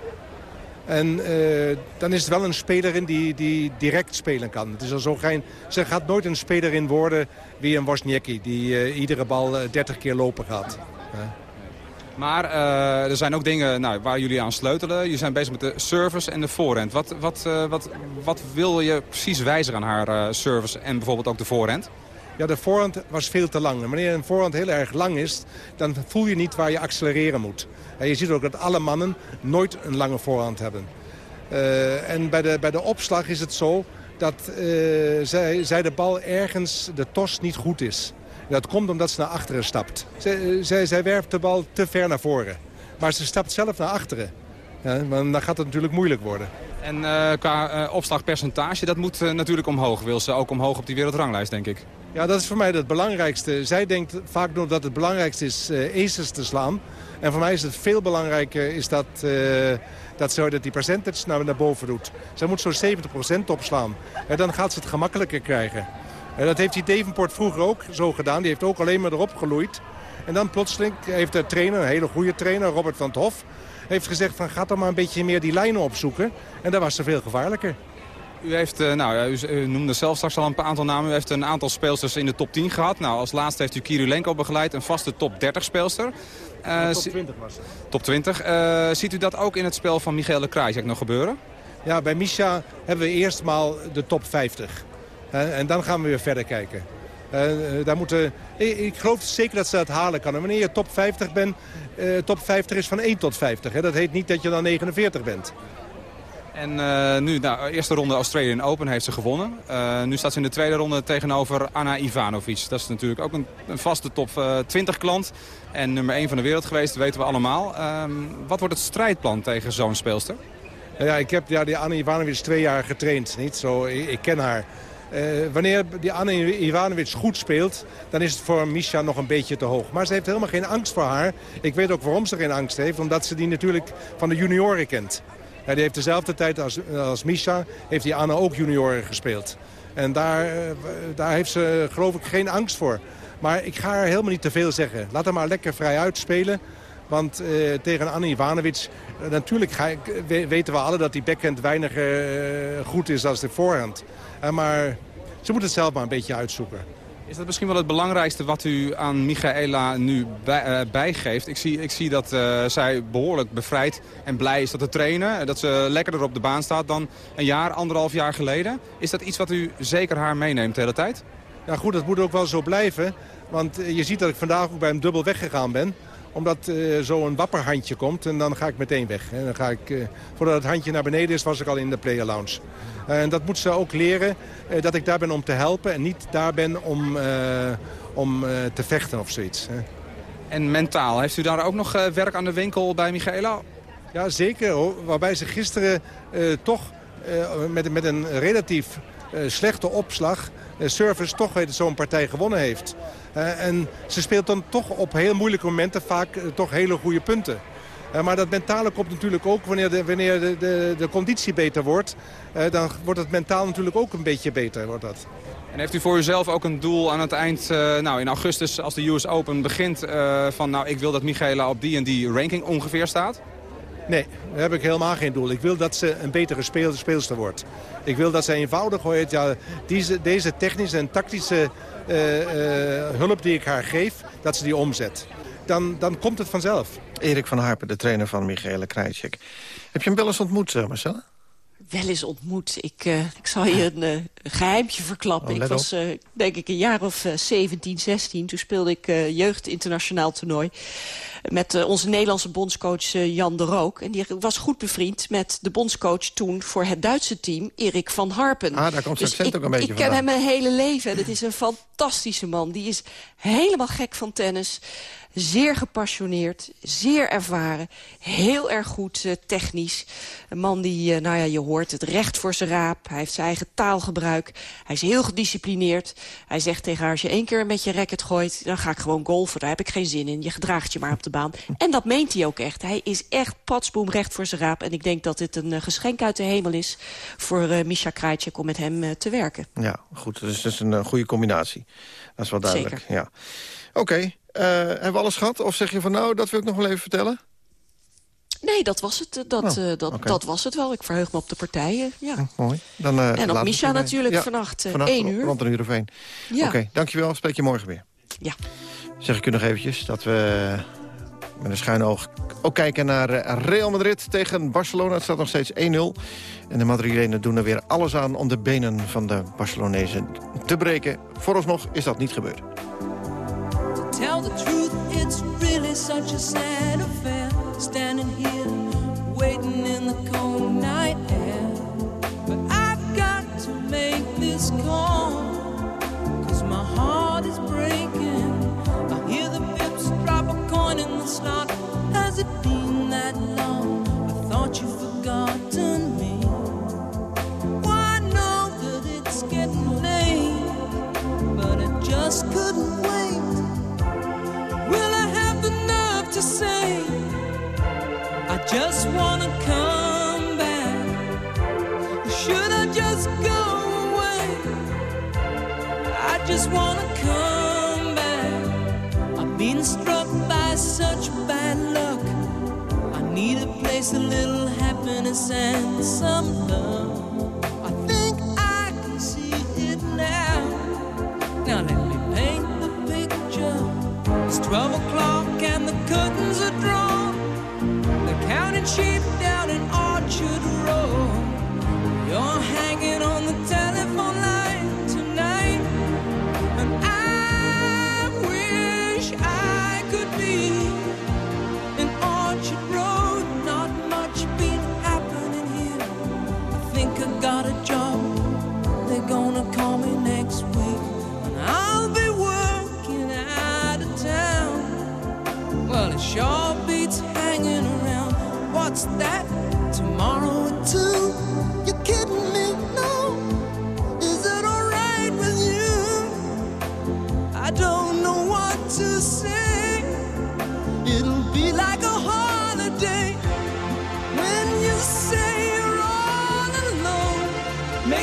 En eh, dan is het wel een speler in die, die direct spelen kan. Het is al zo geen, ze gaat nooit een speler in worden wie een Wozniacki... die eh, iedere bal eh, 30 keer lopen gaat. Maar eh, er zijn ook dingen nou, waar jullie aan sleutelen. Je zijn bezig met de service en de voorhand. Wat, wat, eh, wat, wat wil je precies wijzigen aan haar eh, service en bijvoorbeeld ook de voorhand? Ja, de voorhand was veel te lang. En wanneer een voorhand heel erg lang is, dan voel je niet waar je accelereren moet. Je ziet ook dat alle mannen nooit een lange voorhand hebben. Eh, en bij de, bij de opslag is het zo dat eh, zij, zij de bal ergens, de tos niet goed is. Dat komt omdat ze naar achteren stapt. Zij, zij, zij werpt de bal te ver naar voren. Maar ze stapt zelf naar achteren. Ja, dan gaat het natuurlijk moeilijk worden. En eh, qua eh, opslagpercentage, dat moet eh, natuurlijk omhoog. Wil ze ook omhoog op die wereldranglijst, denk ik. Ja, dat is voor mij het belangrijkste. Zij denkt vaak nog dat het belangrijkste is eh aces te slaan. En voor mij is het veel belangrijker is dat, eh, dat, zo, dat die percentage naar, naar boven doet. Zij moet zo'n 70% opslaan. En dan gaat ze het gemakkelijker krijgen. En dat heeft die Davenport vroeger ook zo gedaan. Die heeft ook alleen maar erop geloeid. En dan plotseling heeft de trainer, een hele goede trainer, Robert van 't Hof... heeft gezegd van ga dan maar een beetje meer die lijnen opzoeken. En daar was ze veel gevaarlijker. U, heeft, eh, nou, ja, u, noemde zelf straks al een aantal namen. U heeft een aantal speelsters in de top 10 gehad. Nou, als laatste heeft u Kirilenko begeleid, een vaste top 30 speelster. Eh, top zi- 20 was het. Top 20. Eh, ziet u dat ook in het spel van Michele Krajicek nog gebeuren? Ja, bij Misha hebben we eerst maal de top 50. Hè, en dan gaan we weer verder kijken. Daar moeten, ik, ik geloof zeker dat ze dat halen kan. En wanneer je top 50 bent, top 50 is van 1 tot 50. Hè. Dat heet niet dat je dan 49 bent. En eh, nu, nou, eerste ronde Australian Open heeft ze gewonnen. Eh, nu staat ze in de tweede ronde tegenover Anna Ivanovic. Dat is natuurlijk ook een, vaste top eh, 20 klant. En nummer 1 van de wereld geweest, dat weten we allemaal. Ehm, wat wordt het strijdplan tegen zo'n speelster? Ja, ik heb ja, die Anne Ivanovic twee jaar getraind. Niet? Zo, ik, ken haar. Wanneer die Anne Ivanovic goed speelt, dan is het voor Misha nog een beetje te hoog. Maar ze heeft helemaal geen angst voor haar. Ik weet ook waarom ze geen angst heeft, omdat ze die natuurlijk van de junioren kent. Ja, die heeft dezelfde tijd als, als Misha, heeft die Anne ook junioren gespeeld. En daar, eh, daar heeft ze geloof ik geen angst voor. Maar ik ga haar helemaal niet te veel zeggen. Laat haar maar lekker vrij uitspelen. Want eh, tegen Anne Ivanovic, eh, natuurlijk ga weten we alle dat die backhand weinig eh, goed is als de voorhand. Eh, maar ze moet het zelf maar een beetje uitzoeken. Is dat misschien wel het belangrijkste wat u aan Michaela nu bij, eh, bijgeeft? Ik zie, ik zie dat eh, zij behoorlijk bevrijd en blij is dat te trainen. Dat ze lekkerder op de baan staat dan een jaar, anderhalf jaar geleden. Is dat iets wat u zeker haar meeneemt de hele tijd? Ja goed, dat moet ook wel zo blijven. Want eh, je ziet dat ik vandaag ook bij hem dubbel weggegaan ben omdat eh zo'n wapperhandje komt en dan ga ik meteen weg. En dan ga ik, eh, voordat het handje naar beneden is, was ik al in de player lounge. en dat moet ze ook leren, eh, dat ik daar ben om te helpen en niet daar ben om, eh, om eh, te vechten of zoiets. hè. En mentaal, heeft u daar ook nog eh, werk aan de winkel bij Michaela? Ja, zeker. Hoor. Waarbij ze gisteren eh, toch eh, met, met een relatief eh, slechte opslag... eh, service toch zo'n partij gewonnen heeft. Eh, en ze speelt dan toch op heel moeilijke momenten vaak eh, toch hele goede punten. Eh, maar dat mentale komt natuurlijk ook wanneer de, wanneer de, de, conditie beter wordt. eh, dan wordt het mentaal natuurlijk ook een beetje beter. Wordt dat. En heeft u voor uzelf ook een doel aan het eind, eh, nou in augustus als de US Open begint... eh, van nou ik wil dat Michaela op die en die ranking ongeveer staat? Nee, daar heb ik helemaal geen doel. Ik wil dat ze een betere speel, speelster wordt. Ik wil dat ze eenvoudig hoort, ja, deze, deze technische en tactische eh, eh, hulp die ik haar geef, dat ze die omzet. Dan, dan komt het vanzelf. Erik van Harpen, de trainer van Michaela Krajicek. Heb je hem wel eens ontmoet, eh, Marcel? Wel eens ontmoet. Ik, eh, ik zal je een eh, geheimtje verklappen. Oh, ik was eh, denk ik een jaar of eh, 17, 16. Toen speelde ik jeugd internationaal toernooi. Met onze Nederlandse bondscoach Jan de Rook. En die was goed bevriend met de bondscoach toen voor het Duitse team, Erik van Harpen. Ah, daar komt Dus accent ik, ook een beetje Ik ken vandaan. hem mijn hele leven. En het is een fantastische man. Die is helemaal gek van tennis. Zeer gepassioneerd, zeer ervaren, heel erg goed eh, technisch. Een man die, eh, nou ja, je hoort het recht voor zijn raap. Hij heeft zijn eigen taalgebruik. Hij is heel gedisciplineerd. Hij zegt tegen haar, als je één keer met je racket gooit... dan ga ik gewoon golfen, daar heb ik geen zin in. Je gedraagt je maar op de baan. En dat meent hij ook echt. Hij is echt patsboom recht voor zijn raap. En ik denk dat dit een eh, geschenk uit de hemel is... voor Misha Krajcek om met hem te werken. Ja, goed. Dus dat is een goede combinatie. Dat is wel duidelijk. Zeker. Ja. Oké, hebben we alles gehad? Of zeg je van nou, dat wil ik nog wel even vertellen? Nee, dat was het. eh, Dat, Oh, eh, dat, dat was het wel. Ik verheug me op de partijen. Ja. Mooi. Dan, eh, En op Misha natuurlijk Ja, vannacht, eh, vannacht één uur. Rond een uur of één. Ja. Oké, dankjewel. Spreek je morgen weer. Ja. Zeg ik u nog eventjes dat we met een schuin oog ook kijken naar eh, Real Madrid tegen Barcelona. Het staat nog steeds 1-0. En de Madrilenen doen er weer alles aan om de benen van de Barcelonezen te breken. Vooralsnog is dat niet gebeurd. The truth, it's really such a sad affair. Standing here, waiting in the cold night air. But I've got to make this call. Cause my heart is breaking. I hear the pips drop a coin in the slot. Has it been that long? I thought you'd forgotten me. I know that it's getting late. But I just couldn't wait. Say I just wanna come back? Should I just go away? I just wanna come back. I've been struck by such bad luck. I need a place, a little happiness and some love. I think I can see it now. Now let me paint the picture. It's 12 o'clock and the curtains are drawn. They're counting sheep down in Orchard Road. You're hanging on the telephone line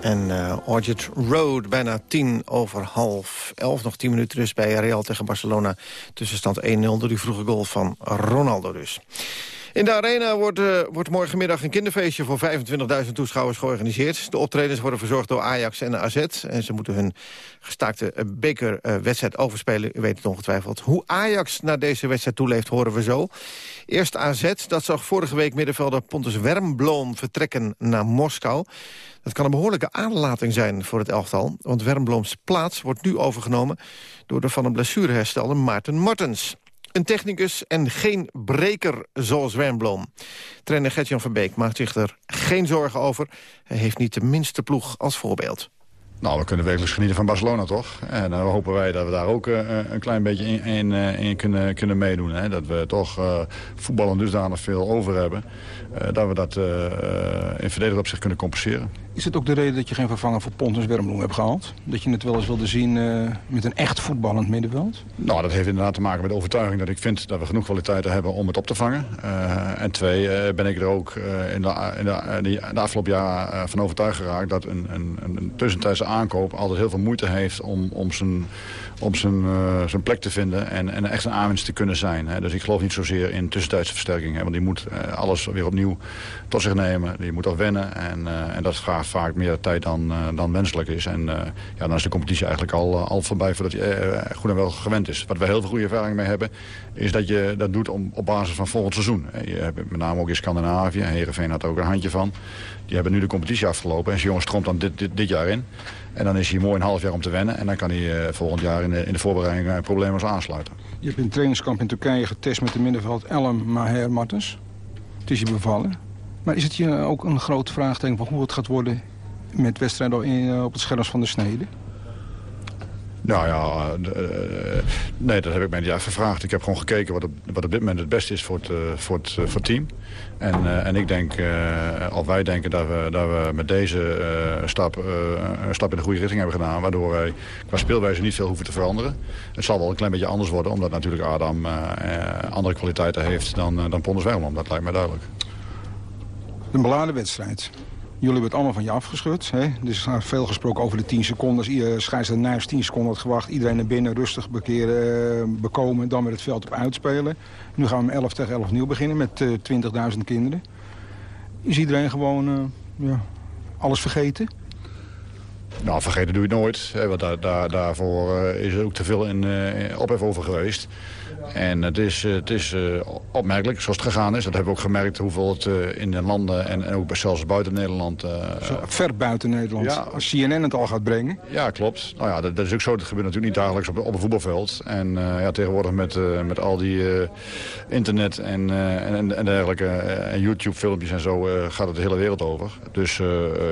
En eh, Orchard Road, bijna tien over half elf. Nog tien minuten dus bij Real tegen Barcelona. Tussenstand 1-0 door die vroege goal van Ronaldo dus. In de arena wordt, eh, wordt morgenmiddag een kinderfeestje voor 25.000 toeschouwers georganiseerd. De optredens worden verzorgd door Ajax en AZ. En ze moeten hun gestaakte eh, bekerwedstrijd overspelen. U weet het ongetwijfeld. Hoe Ajax naar deze wedstrijd toeleeft, horen we zo. Eerst AZ, dat zag vorige week middenvelder Pontus Wermbloom vertrekken naar Moskou. Dat kan een behoorlijke aanlating zijn voor het elftal. Want Wernblooms plaats wordt nu overgenomen door de van een blessure herstelde Maarten Martens. Een technicus en geen breker zoals Wernbloem. Trainer Gertjan van Beek maakt zich er geen zorgen over. Hij heeft niet de minste ploeg als voorbeeld. Nou, we kunnen wekelijks genieten van Barcelona, toch? En dan hopen wij dat we daar ook uh, een klein beetje in, in, kunnen, kunnen meedoen. Hè? Dat we toch uh, voetballen dusdanig veel over hebben... dat we dat in verdediger op zich kunnen compenseren. Is het ook de reden dat je geen vervanger voor Pontus Wermloem hebt gehaald? Dat je het wel eens wilde zien met een echt voetballend middenveld? Nou, dat heeft inderdaad te maken met de overtuiging dat ik vind... dat we genoeg kwaliteiten hebben om het op te vangen. en twee, ben ik er ook in, de, in, de, in de afgelopen jaar van overtuigd geraakt... dat een, een, een tussentijdse aankoop altijd heel veel moeite heeft om, om zijn om zijn, zijn plek te vinden en, en echt een aanwinst te kunnen zijn. Hè. Dus ik geloof niet zozeer in tussentijdse versterking. Hè, want die moet alles weer opnieuw tot zich nemen. Die moet al wennen. En, en dat vraagt vaak meer tijd dan, dan wenselijk is. En ja, dan is de competitie eigenlijk al, al voorbij voordat hij goed en wel gewend is. Wat we heel veel goede ervaring mee hebben, is dat je dat doet op basis van volgend seizoen. Je hebt met name ook in Scandinavië. Heerenveen had ook een handje van. Die hebben nu de competitie afgelopen. En zijn jongen stroomt dan dit, dit, dit jaar in. En dan is hij mooi een half jaar om te wennen. En dan kan hij volgend jaar in de, in de voorbereiding uh, probleemloos aansluiten. Je hebt in trainingskamp in Turkije getest met de middenveld Elm Maher Martens. Het is je bevallen. Maar is het je ook een groot vraagteken van hoe het gaat worden met wedstrijden in, op het scherm van de snede? Nou ja, uh, nee, dat heb ik mij niet gevraagd. Ik heb gewoon gekeken wat op, wat op dit moment het beste is voor het, voor het, voor team. En, en ik denk, of wij denken dat we, dat we met deze stap een stap in de goede richting hebben gedaan. Waardoor wij qua speelwijze niet veel hoeven te veranderen. Het zal wel een klein beetje anders worden, omdat natuurlijk Adam andere kwaliteiten heeft dan, dan Ponders Wijlman. Dat lijkt mij duidelijk. Een beladen wedstrijd. Jullie hebben allemaal van je afgeschud. Hè? Er is veel gesproken over de 10 seconden. Als scheidsrechter naast 10 seconden had gewacht. Iedereen naar binnen, rustig bekeren, bekomen. Dan weer het veld op uitspelen. Nu gaan we om 11 tegen 11 nieuw beginnen met uh, 20.000 kinderen. Is iedereen gewoon uh, ja, alles vergeten? Nou, vergeten doe je nooit. Hè, want daar, daar, daarvoor is er ook te veel in, ophef over geweest. En het is, het is uh, opmerkelijk zoals het gegaan is. Dat hebben we ook gemerkt hoeveel het uh, in de landen en, ook zelfs buiten Nederland... Uh, ver buiten Nederland, ja. als CNN het al gaat brengen. Ja, klopt. Nou ja, dat, dat is ook zo. Dat gebeurt natuurlijk niet dagelijks op, op een voetbalveld. En ja, tegenwoordig met, met al die internet en, en, en dergelijke en YouTube-filmpjes en zo gaat het de hele wereld over. Dus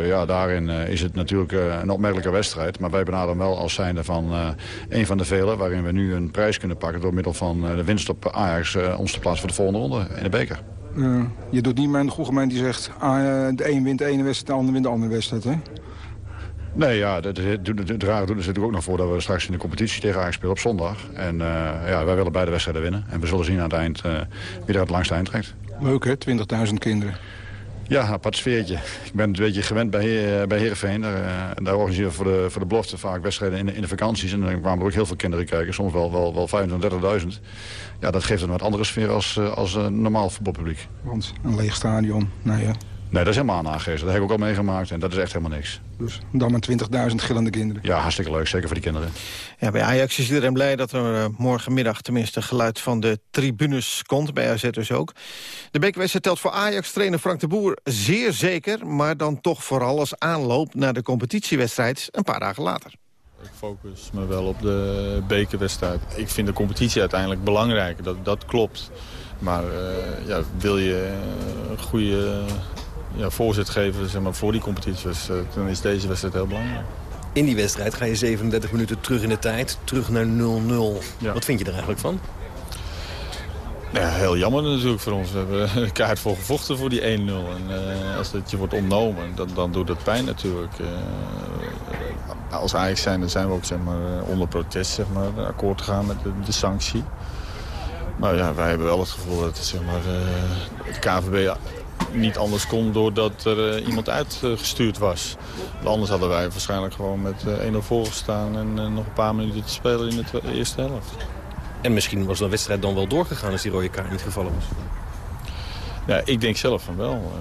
ja, daarin is het natuurlijk een opmerkelijke wedstrijd. Maar wij benaderen wel als zijnde van een van de vele... waarin we nu een prijs kunnen pakken door middel van de winst op Ajax uh, ons te plaatsen voor de volgende ronde in de beker. Uh, je doet niet met een goede die zegt... Uh, de een wint de ene wedstrijd, de ander wint de andere wedstrijd, hè? Nee, ja, het, rare doet er natuurlijk ook nog voor dat we straks in de competitie tegen Ajax spelen op zondag. En uh, ja, wij willen beide wedstrijden winnen. En we zullen zien aan het eind wie er het langste eind trekt. Leuk, hè? 20.000 kinderen. Ja, een apart sfeertje. Ik ben een beetje gewend bij, Heer, bij Heerenveen. Daar, uh, daar organiseren we voor de, voor de belofte vaak wedstrijden in in de vakanties. En dan kwamen er ook heel veel kinderen kijken. Soms wel, wel, wel 25.000. Ja, dat geeft een wat andere sfeer als, als een normaal voetbalpubliek. Want een leeg stadion, nou ja. Nee, dat is helemaal nageest. Dat heb ik ook al meegemaakt en dat is echt helemaal niks. Dus dan met 20.000 gillende kinderen? Ja, hartstikke leuk. Zeker voor die kinderen. Ja, bij Ajax is iedereen blij dat er uh, morgenmiddag tenminste geluid van de tribunes komt. Bij AZ dus ook. De bekerwedstrijd telt voor Ajax-trainer Frank de Boer zeer zeker... maar dan toch vooral als aanloop naar de competitiewedstrijd een paar dagen later. Ik focus me wel op de bekerwedstrijd. Ik vind de competitie uiteindelijk belangrijk, dat, dat klopt. Maar uh, ja, wil je een goede ja, voorzet geven zeg maar, voor die competitie, dus, dan is deze wedstrijd heel belangrijk. In die wedstrijd ga je 37 minuten terug in de tijd, terug naar 0-0. Ja. Wat vind je er eigenlijk van? Ja, heel jammer natuurlijk voor ons. We hebben een kaart voor gevochten voor die 1-0. En uh, als het je wordt ontnomen, dan, dan doet dat pijn natuurlijk. Uh, als Ajax zijn, dan zijn we ook zeg maar, onder protest zeg maar, akkoord gaan met de, de sanctie. Maar ja, wij hebben wel het gevoel dat zeg maar, het KVB niet anders kon doordat er uh, iemand uitgestuurd was. Want anders hadden wij waarschijnlijk gewoon met uh, 1-0 voorgestaan en nog een paar minuten te spelen in de eerste helft. En misschien was de wedstrijd dan wel doorgegaan als die rode kaart niet gevallen was. Ja, ik denk zelf van wel.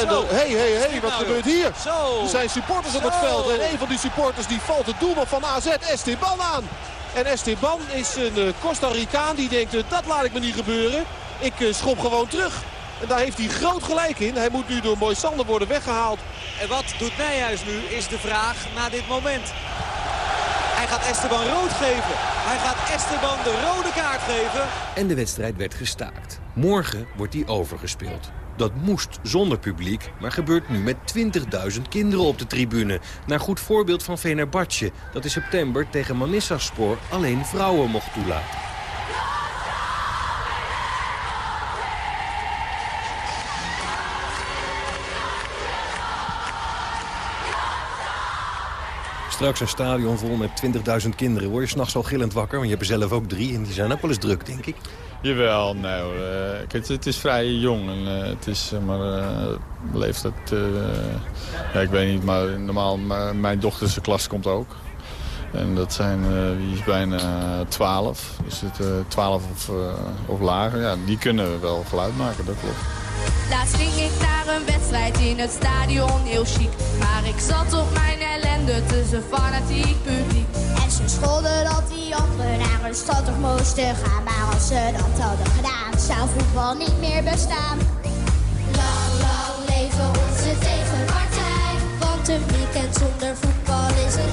En dan, hey, hey, hey, wat gebeurt hier? Er zijn supporters op het veld en een van die supporters die valt het doelman van AZ, Esteban, aan. En Esteban is een Costa Ricaan die denkt, dat laat ik me niet gebeuren. Ik schop gewoon terug. En daar heeft hij groot gelijk in. Hij moet nu door Moisander worden weggehaald. En wat doet Nijhuis nu is de vraag na dit moment. Hij gaat Esteban rood geven. Hij gaat Esteban de rode kaart geven. En de wedstrijd werd gestaakt. Morgen wordt die overgespeeld. Dat moest zonder publiek, maar gebeurt nu met 20.000 kinderen op de tribune. Naar goed voorbeeld van Venerbatje, dat in september tegen Manissaspor alleen vrouwen mocht toelaten. Straks een stadion vol met 20.000 kinderen. Word je s'nachts al gillend wakker? Want je hebt er zelf ook drie en die zijn ook wel eens druk, denk ik. Jawel. Eh, kijk, het, het is vrij jong. En, eh, het is zeg maar eh, leeftijd... eh, ja, ik weet niet, maar normaal... mijn dochterse klas komt ook. En dat zijn, eh, die is bijna 12. Dus het, eh 12 of, eh, of lager. Ja, die kunnen wel geluid maken, dat klopt. Laatst ging ik naar een wedstrijd in het stadion, heel chic. Maar ik zat op mijn ellende tussen fanatiek publiek. En ze scholden dat die anderen naar een stad toch moesten gaan. Maar als ze dat hadden gedaan, zou voetbal niet meer bestaan. Lang, lang leven onze tegenpartij. Want een weekend zonder voetbal is een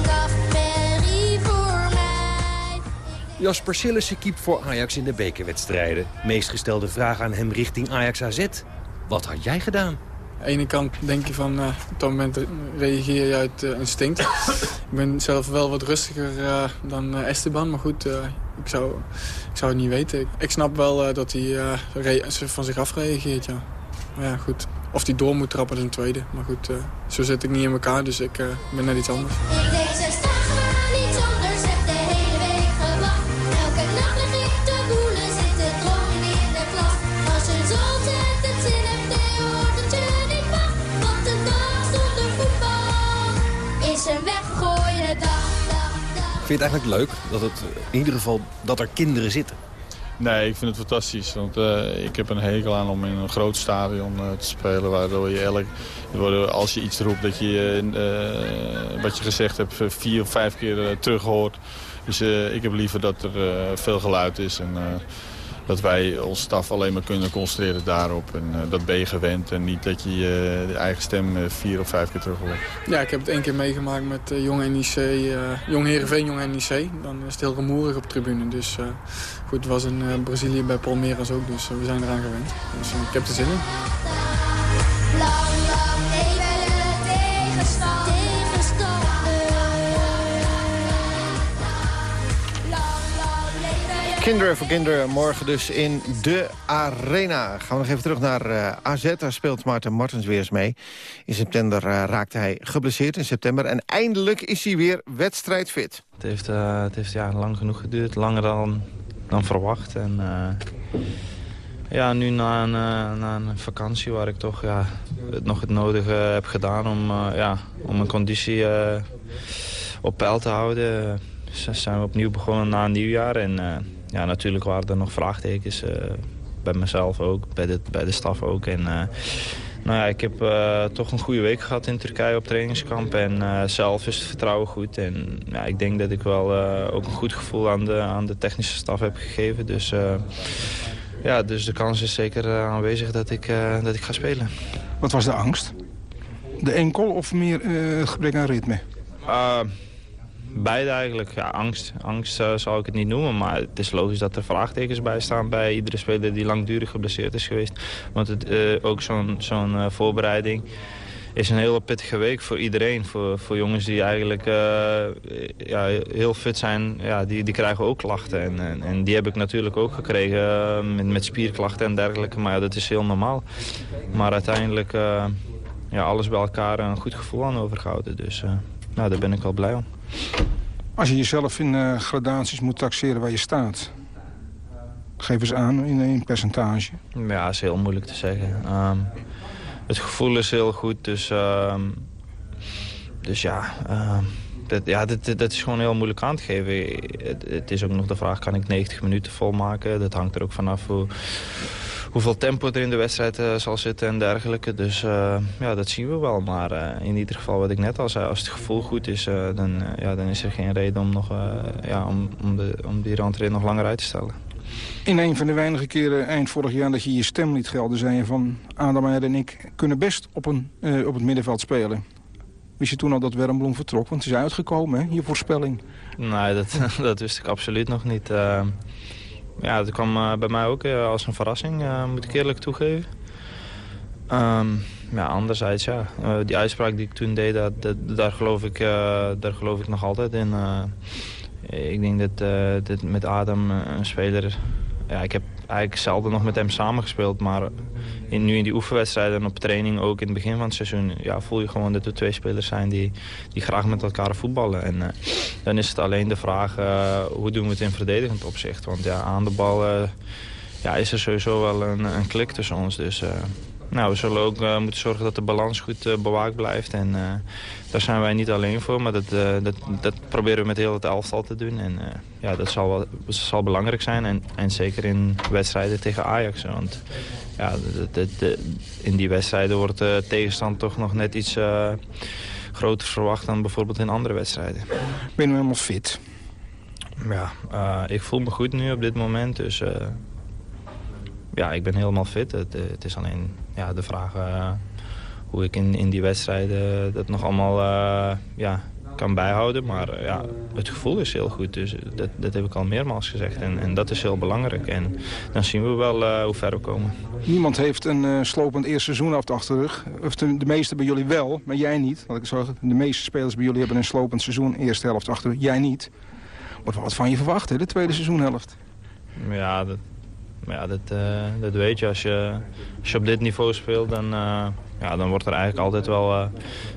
Jasper Sillissen keep voor Ajax in de bekerwedstrijden. Meest gestelde vraag aan hem richting Ajax AZ. Wat had jij gedaan? Aan de ene kant denk je van, eh, op dat moment reageer je uit eh, instinct. ik ben zelf wel wat rustiger eh, dan Esteban, maar goed, eh, ik, zou, ik zou het niet weten. Ik, ik snap wel eh, dat hij eh, van zich af reageert, ja. Maar ja, goed. Of hij door moet trappen is een tweede. Maar goed, eh, zo zit ik niet in elkaar, dus ik eh, ben net iets anders. Vind je het eigenlijk leuk dat het in ieder geval dat er kinderen zitten? Nee, ik vind het fantastisch. Want eh, ik heb een hekel aan om in een groot stadion eh, te spelen. Waardoor je elk, als je iets roept dat je eh, wat je gezegd hebt vier of vijf keer terug hoort. Dus ik heb liever dat er veel geluid is. En dat wij ons staf alleen maar kunnen concentreren daarop. En eh, dat je gewend. En niet dat je je de eigen stem eh, vier of vijf keer terug hoort. Ja, ik heb het één keer meegemaakt met Jong uh, Jong Heerenveen, Jong NEC. Dan is het heel rumoerig op tribune. Dus goed, het was in Brazilië bij Palmeiras ook, dus we zijn eraan gewend. Dus ik heb er zin in. Kinderen voor kinderen, morgen dus in de Arena. Gaan we nog even terug naar uh, AZ, daar speelt Maarten Martens weer eens mee. In september uh, raakte hij geblesseerd in september en eindelijk is hij weer wedstrijdfit. Het heeft, uh, het heeft ja, lang genoeg geduurd, langer dan, dan verwacht. En, ja, nu na een, na een vakantie waar ik toch ja, nog het nodige heb gedaan om, ja, om mijn conditie op peil te houden... zijn we opnieuw begonnen na een nieuwjaar en ja, natuurlijk waren er nog vraagtekens. Uh, bij mezelf ook, bij de, bij de staf ook. En, uh, nou ja, ik heb uh, toch een goede week gehad in Turkije op trainingskamp. En zelf is het vertrouwen goed. En ja, ik denk dat ik wel ook een goed gevoel aan de, aan de technische staf heb gegeven. Dus, ja, dus de kans is zeker aanwezig dat ik, dat ik ga spelen. Wat was de angst? De enkel of meer gebrek aan ritme? Beide eigenlijk. Ja, angst. Angst uh, zou ik het niet noemen. Maar het is logisch dat er vraagtekens bij staan bij iedere speler die langdurig geblesseerd is geweest. Want het, uh, ook zo'n zo'n uh, voorbereiding is een hele pittige week voor iedereen. Voor, voor jongens die eigenlijk ja, heel fit zijn, ja, die, die krijgen ook klachten. En, en, en die heb ik natuurlijk ook gekregen met, met spierklachten en dergelijke. Maar ja, dat is heel normaal. Maar uiteindelijk ja, alles bij elkaar een goed gevoel aan overgehouden. Dus nou, daar ben ik wel blij om. Als je jezelf in uh, gradaties moet taxeren waar je staat... geef eens aan in een percentage. Ja, dat is heel moeilijk te zeggen. Um, het gevoel is heel goed, dus... Um, dus ja... Um, dat, ja, dat, dat is gewoon heel moeilijk aan te geven. Het, het, is ook nog de vraag, kan ik 90 minuten volmaken? Dat hangt er ook vanaf hoe, hoeveel tempo er in de wedstrijd uh, zal zitten en dergelijke. Dus uh, ja, dat zien we wel. Maar uh, in ieder geval wat ik net al zei, als het gevoel goed is... dan, ja, dan is er geen reden om, nog, ja, om, om, de, om die rentree nog langer uit te stellen. In een van de weinige keren eind vorig jaar dat je je stem liet gelden... zei je van Adam en ik kunnen best op, een, op het middenveld spelen. Wist je toen al dat Wermbloem vertrok? Want het is uitgekomen, hè, je voorspelling. Nee, dat, dat wist ik absoluut nog niet. Uh, ja, dat kwam uh, bij mij ook uh, als een verrassing, moet ik eerlijk toegeven. Ehm, ja, anderzijds ja. Eh, die uitspraak die ik toen deed, dat, dat- daar, geloof ik, eh, daar geloof ik nog altijd in. Eh, ik denk dat, eh, dat met Adam eh, een speler... Ja, ik heb eigenlijk zelden nog met hem samengespeeld, maar in, nu in die oefenwedstrijden en op training ook in het begin van het seizoen... Ja, voel je gewoon dat er twee spelers zijn die, die graag met elkaar voetballen. En eh, dan is het alleen de vraag, eh, hoe doen we het in verdedigend opzicht? Want ja, aan de bal eh, ja, is er sowieso wel een, een klik tussen ons, dus... nou, we zullen ook eh, moeten zorgen dat de balans goed eh, bewaakt blijft. En eh, daar zijn wij niet alleen voor, maar dat, dat, dat proberen we met heel het elftal te doen. En ja, dat zal, wel, dat zal belangrijk zijn. En, en zeker in wedstrijden tegen Ajax. Want ja, de, de, in die wedstrijden wordt de tegenstand toch nog net iets groter verwacht dan bijvoorbeeld in andere wedstrijden. Ben je helemaal fit? Ja, ik voel me goed nu op dit moment, dus ja, ik ben helemaal fit. Het, het is alleen ja, de vraag eh, hoe ik in, in die wedstrijden dat nog allemaal eh, ja, kan bijhouden. Maar eh, ja, het gevoel is heel goed, dus dat, dat heb ik al meermaals gezegd. En, en dat is heel belangrijk en dan zien we wel hoe ver we komen. Niemand heeft een slopend eerste seizoen af de rug. Of de, de meeste bij jullie wel, maar jij niet. Laat ik zeggen. De meeste spelers bij jullie hebben een slopend seizoen, eerste helft achter. Jij niet. Wordt wel wat van je verwacht, hè, de tweede seizoenhelft. Ja, dat, ja, dat, eh, dat weet je. Als, je. als je op dit niveau speelt, dan, eh, ja, dan wordt er eigenlijk altijd wel eh,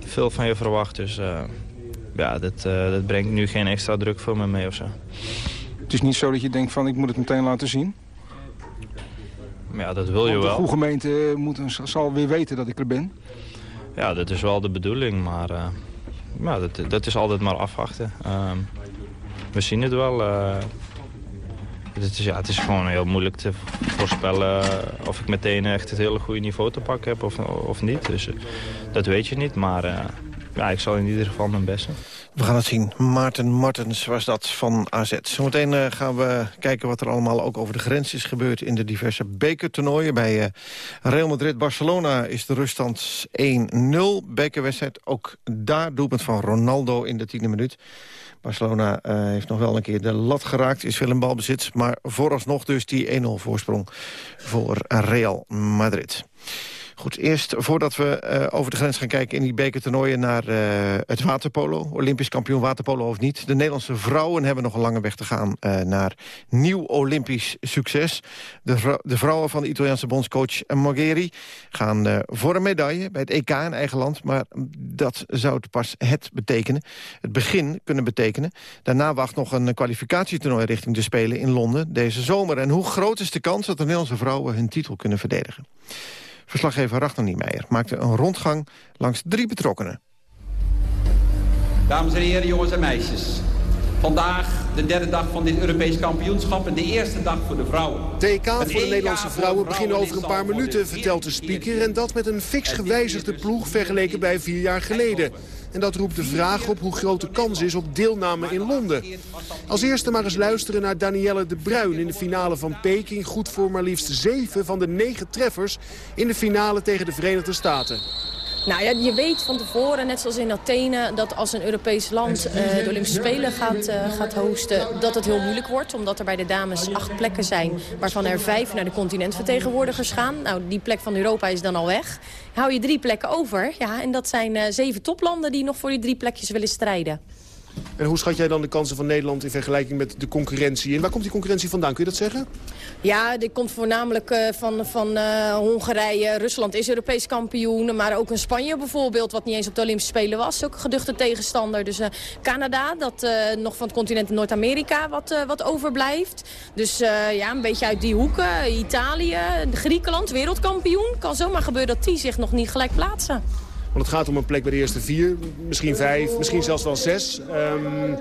veel van je verwacht. Dus ja, dat, dat brengt nu geen extra druk voor me mee of zo. Het is niet zo dat je denkt van ik moet het meteen laten zien. Ja, dat wil je Want de wel. goede gemeente moet, zal weer weten dat ik er ben. Ja, dat is wel de bedoeling, maar eh, ja, dat, dat is altijd maar afwachten. Ehm, we zien het wel. Het, is, ja, het is gewoon heel moeilijk te voorspellen of ik meteen echt het hele goede niveau te pakken heb of, of niet. Dus eh, dat weet je niet, maar eh, ja, ik zal in ieder geval mijn best doen. We gaan het zien. Maarten Martens was dat van AZ. Zometeen eh, gaan we kijken wat er allemaal ook over de grens is gebeurd... in de diverse bekertoernooien. Bij Real Madrid-Barcelona is de ruststand 1-0. Bekerwedstrijd, ook daar doelpunt van Ronaldo in de tiende minuut. Barcelona eh, heeft nog wel een keer de lat geraakt, is veel in balbezit... maar vooralsnog dus die 1-0 voorsprong voor Real Madrid. Goed, eerst voordat we eh, over de grens gaan kijken in die bekertoernooien naar eh, het waterpolo. Olympisch kampioen waterpolo of niet. De Nederlandse vrouwen hebben nog een lange weg te gaan eh, naar nieuw Olympisch succes. De, de vrouwen van de Italiaanse bondscoach Margheri gaan voor een medaille bij het EK in eigen land. Maar dat zou het pas het betekenen. Het begin kunnen betekenen. Daarna wacht nog een kwalificatietoernooi richting de Spelen in Londen deze zomer. En hoe groot is de kans dat de Nederlandse vrouwen hun titel kunnen verdedigen? Verslaggever Ragnar Niemeyer maakte een rondgang langs drie betrokkenen. Dames en heren, jongens en meisjes. Vandaag de derde dag van dit Europees kampioenschap en de eerste dag voor de vrouwen. TK voor de Nederlandse vrouwen beginnen over een paar minuten, vertelt de speaker. En dat met een fix gewijzigde ploeg vergeleken bij vier jaar geleden. En dat roept de vraag op hoe groot de kans is op deelname in Londen. Als eerste maar eens luisteren naar Danielle de Bruin in de finale van Peking. Goed voor maar liefst zeven van de negen treffers in de finale tegen de Verenigde Staten. Nou ja, je weet van tevoren, net zoals in Athene, dat als een Europees land eh, de Olympische Spelen gaat, eh, gaat hosten, dat het heel moeilijk wordt. Omdat er bij de dames acht plekken zijn, waarvan er vijf naar de continentvertegenwoordigers gaan. Nou, die plek van Europa is dan al weg. Hou je drie plekken over, ja, en dat zijn eh, zeven toplanden die nog voor die drie plekjes willen strijden. En hoe schat jij dan de kansen van Nederland in vergelijking met de concurrentie in? Waar komt die concurrentie vandaan, kun je dat zeggen? Ja, dit komt voornamelijk eh, van, van eh, Hongarije. Rusland is Europees kampioen. Maar ook een Spanje bijvoorbeeld, wat niet eens op de Olympische Spelen was. Ook een geduchte tegenstander. Dus eh, Canada, dat nog van het continent Noord-Amerika wat, wat overblijft. Dus ja, een beetje uit die hoeken. Italië, Griekenland, wereldkampioen. Kan zomaar gebeuren dat die zich nog niet gelijk plaatsen. Want het gaat om een plek bij de eerste vier, misschien vijf, misschien zelfs wel zes. Ehm,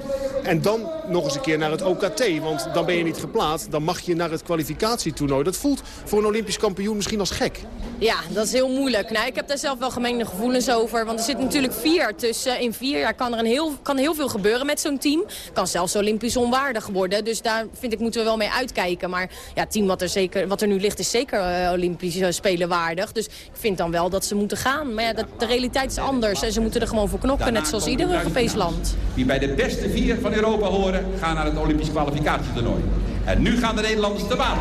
en dan nog eens een keer naar het OKT, want dan ben je niet geplaatst. Dan mag je naar het kwalificatietoernooi. Dat voelt voor een Olympisch kampioen misschien als gek. Ja, dat is heel moeilijk. Nou, ik heb daar zelf wel gemengde gevoelens over. Want er zit natuurlijk vier tussen. In vier jaar kan er een heel, kan heel veel gebeuren met zo'n team. Kan zelfs olympisch onwaardig worden. Dus daar vind ik moeten we wel mee uitkijken. Maar ja, het team wat er, zeker, wat er nu ligt is zeker eh, olympisch spelen waardig. Dus ik vind dan wel dat ze moeten gaan. Maar ja, dat, realiteit is anders. En ze moeten er gewoon voor knokken. Net zoals ieder Europees land. Wie bij de beste vier van Europa horen, gaan naar het Olympisch kwalificatietoernooi. En nu gaan de Nederlanders te baan.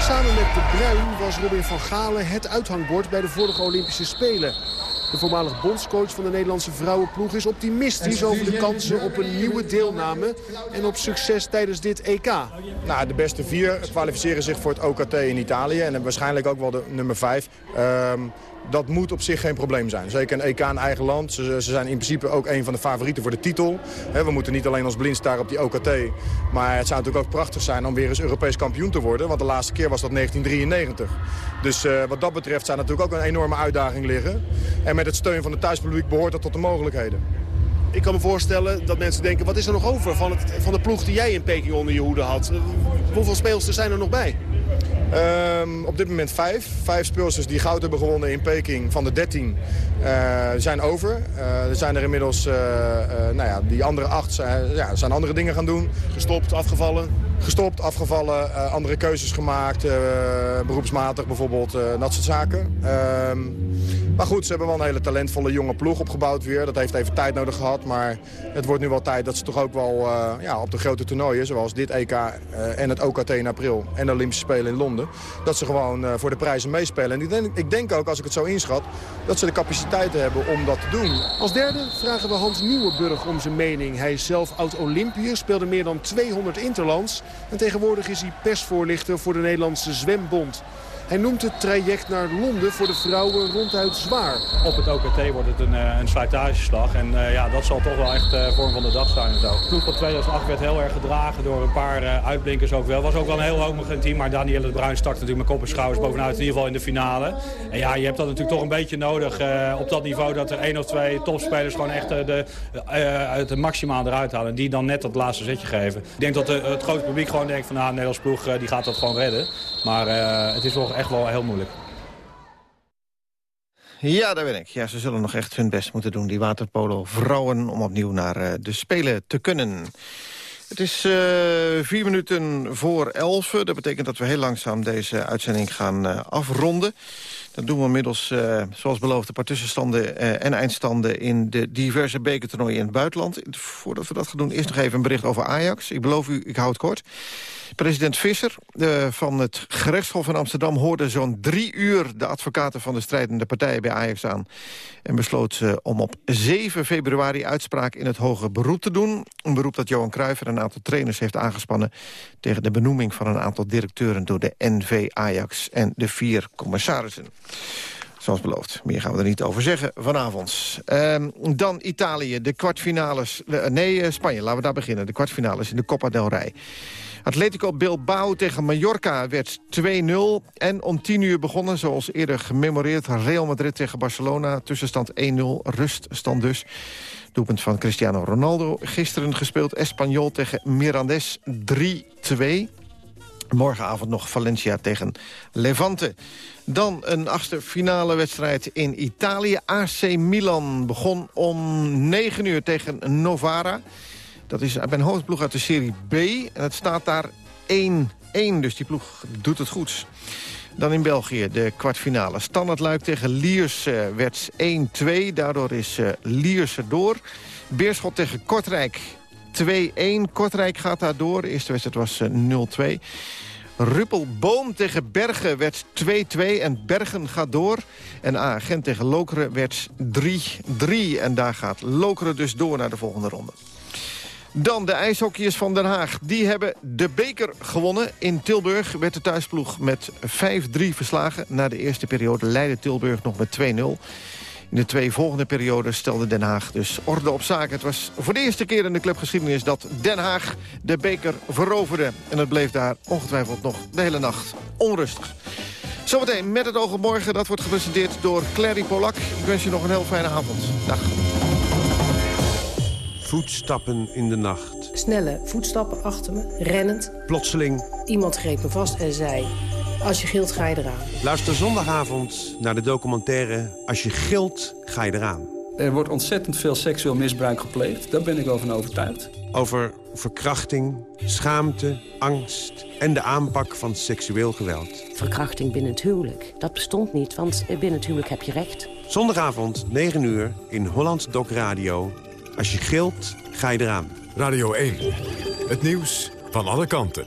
Samen met De Bruin was Robin van Galen het uithangbord bij de vorige Olympische Spelen. De voormalig bondscoach van de Nederlandse vrouwenploeg is optimistisch over de kansen op een nieuwe deelname en op succes tijdens dit EK. Nou, de beste vier kwalificeren zich voor het OKT in Italië en waarschijnlijk ook wel de nummer vijf. Ehm, dat moet op zich geen probleem zijn. Zeker een EK in eigen land. Ze, ze zijn in principe ook een van de favorieten voor de titel. We moeten niet alleen als blind staren op die OKT. Maar het zou natuurlijk ook prachtig zijn om weer eens Europees kampioen te worden. Want de laatste keer was dat 1993. Dus uh, wat dat betreft zou natuurlijk ook een enorme uitdaging liggen. En met het steun van het thuispubliek behoort dat tot de mogelijkheden. Ik kan me voorstellen dat mensen denken, wat is er nog over van, het, van de ploeg die jij in Peking onder je hoede had? Hoeveel speelsters zijn er nog bij? Um, op dit moment vijf. Vijf speelsters die goud hebben gewonnen in Peking van de 13 uh, zijn over. Uh, er zijn er inmiddels, uh, nou ja, die andere acht zijn, ja, zijn andere dingen gaan doen. Gestopt, afgevallen? Gestopt, afgevallen, andere keuzes gemaakt. beroepsmatig bijvoorbeeld, dat soort zaken. Ehm, maar goed, ze hebben wel een hele talentvolle jonge ploeg opgebouwd weer. Dat heeft even tijd nodig gehad. Maar het wordt nu wel tijd dat ze toch ook wel ja, op de grote toernooien... zoals dit EK en het OKT in april en de Olympische Spelen in Londen... dat ze gewoon voor de prijzen meespelen. En ik denk, ik denk ook, als ik het zo inschat, dat ze de capaciteiten hebben om dat te doen. Als derde vragen we Hans Nieuwenburg om zijn mening. Hij is zelf oud-Olympiër, speelde meer dan 200 interlands... en tegenwoordig is hij persvoorlichter voor de Nederlandse Zwembond. Hij noemt het traject naar Londen voor de vrouwen ronduit zwaar. Op het OKT wordt het een, een slijtageslag. En uh, ja, dat zal toch wel echt uh, vorm van de dag zijn. En zo. De ploeg van 2008 werd heel erg gedragen door een paar uitblinkers ook wel. Was ook wel een heel homogen team. Maar Danielle de Bruin stak natuurlijk met kop en schouders bovenuit. In ieder geval in de finale. En ja, je hebt dat natuurlijk toch een beetje nodig op dat niveau. Dat er één of twee topspelers gewoon echt de, het maximaal eruit halen. En die dan net dat laatste zetje geven. Ik denk dat het grote publiek gewoon denkt van... Nou, de Nederlands ploeg die gaat dat gewoon redden. Maar het is wel echt wel heel moeilijk. Ja, daar ben ik. Ja, ze zullen nog echt hun best moeten doen, die waterpolo vrouwen... om opnieuw naar uh, de Spelen te kunnen. Het is uh, vier minuten voor elf. Dat betekent dat we heel langzaam deze uitzending gaan uh, afronden. Dat doen we inmiddels, uh, zoals beloofd, een paar tussenstanden en eindstanden... in de diverse bekertoernooien in het buitenland. Voordat we dat gaan doen, eerst nog even een bericht over Ajax. Ik beloof u, ik hou het kort. President Visser uh, van het gerechtshof in Amsterdam... hoorde zo'n drie uur de advocaten van de strijdende partijen bij Ajax aan... en besloot om op 7 februari uitspraak in het hoge beroep te doen. Een beroep dat Johan Cruijff en een aantal trainers heeft aangespannen... tegen de benoeming van een aantal directeuren door de NV Ajax en de vier commissarissen. Zoals beloofd. Meer gaan we er niet over zeggen vanavond. Uh, dan Italië, de kwartfinales. Uh, nee, Spanje, laten we daar beginnen. De kwartfinales in de Copa del Rey. Atletico Bilbao tegen Mallorca werd 2-0. En om 10 uur begonnen, zoals eerder gememoreerd... Real Madrid tegen Barcelona, tussenstand 1-0, ruststand dus. Doelpunt van Cristiano Ronaldo. Gisteren gespeeld Espanyol tegen Mirandes 3-2. Morgenavond nog Valencia tegen Levante. Dan een achtste finale wedstrijd in Italië. AC Milan begon om 9 uur tegen Novara. Dat is bij een hoofdploeg uit de Serie B. En het staat daar 1-1, dus die ploeg doet het goed. Dan in België de kwartfinale. Standard Luik tegen Liers uh, werd 1-2. Daardoor is uh, Liers erdoor. Beerschot tegen Kortrijk 2-1. Kortrijk gaat daardoor. De eerste wedstrijd was uh, 0-2. Ruppelboom tegen Bergen werd 2-2 en Bergen gaat door. En Agent tegen Lokeren werd 3-3. En daar gaat Lokeren dus door naar de volgende ronde. Dan de ijshockeyers van Den Haag. Die hebben de beker gewonnen. In Tilburg werd de thuisploeg met 5-3 verslagen. Na de eerste periode leidde Tilburg nog met 2-0. In de twee volgende perioden stelde Den Haag dus orde op zaken. Het was voor de eerste keer in de clubgeschiedenis dat Den Haag de beker veroverde. En het bleef daar ongetwijfeld nog de hele nacht onrustig. Zometeen met het oog op morgen. Dat wordt gepresenteerd door Clary Polak. Ik wens je nog een heel fijne avond. Dag. Voetstappen in de nacht. Snelle voetstappen achter me, rennend. Plotseling. Iemand greep me vast en zei... Als je gilt, ga je eraan. Luister zondagavond naar de documentaire Als je gilt, ga je eraan. Er wordt ontzettend veel seksueel misbruik gepleegd. Daar ben ik wel van overtuigd. Over verkrachting, schaamte, angst en de aanpak van seksueel geweld. Verkrachting binnen het huwelijk, dat bestond niet, want binnen het huwelijk heb je recht. Zondagavond, 9 uur, in Holland Doc Radio. Als je gilt, ga je eraan. Radio 1, het nieuws van alle kanten.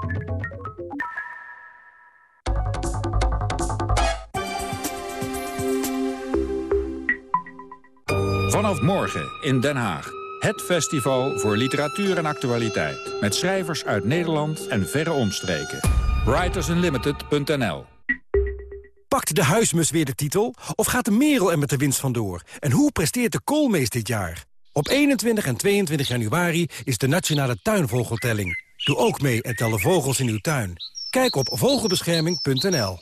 Vanaf morgen in Den Haag. Het festival voor literatuur en actualiteit. Met schrijvers uit Nederland en verre omstreken. Writersunlimited.nl Pakt de huismus weer de titel? Of gaat de merel er met de winst vandoor? En hoe presteert de koolmees dit jaar? Op 21 en 22 januari is de Nationale Tuinvogeltelling. Doe ook mee en tel de vogels in uw tuin. Kijk op vogelbescherming.nl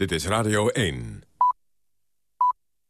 Dit is Radio 1.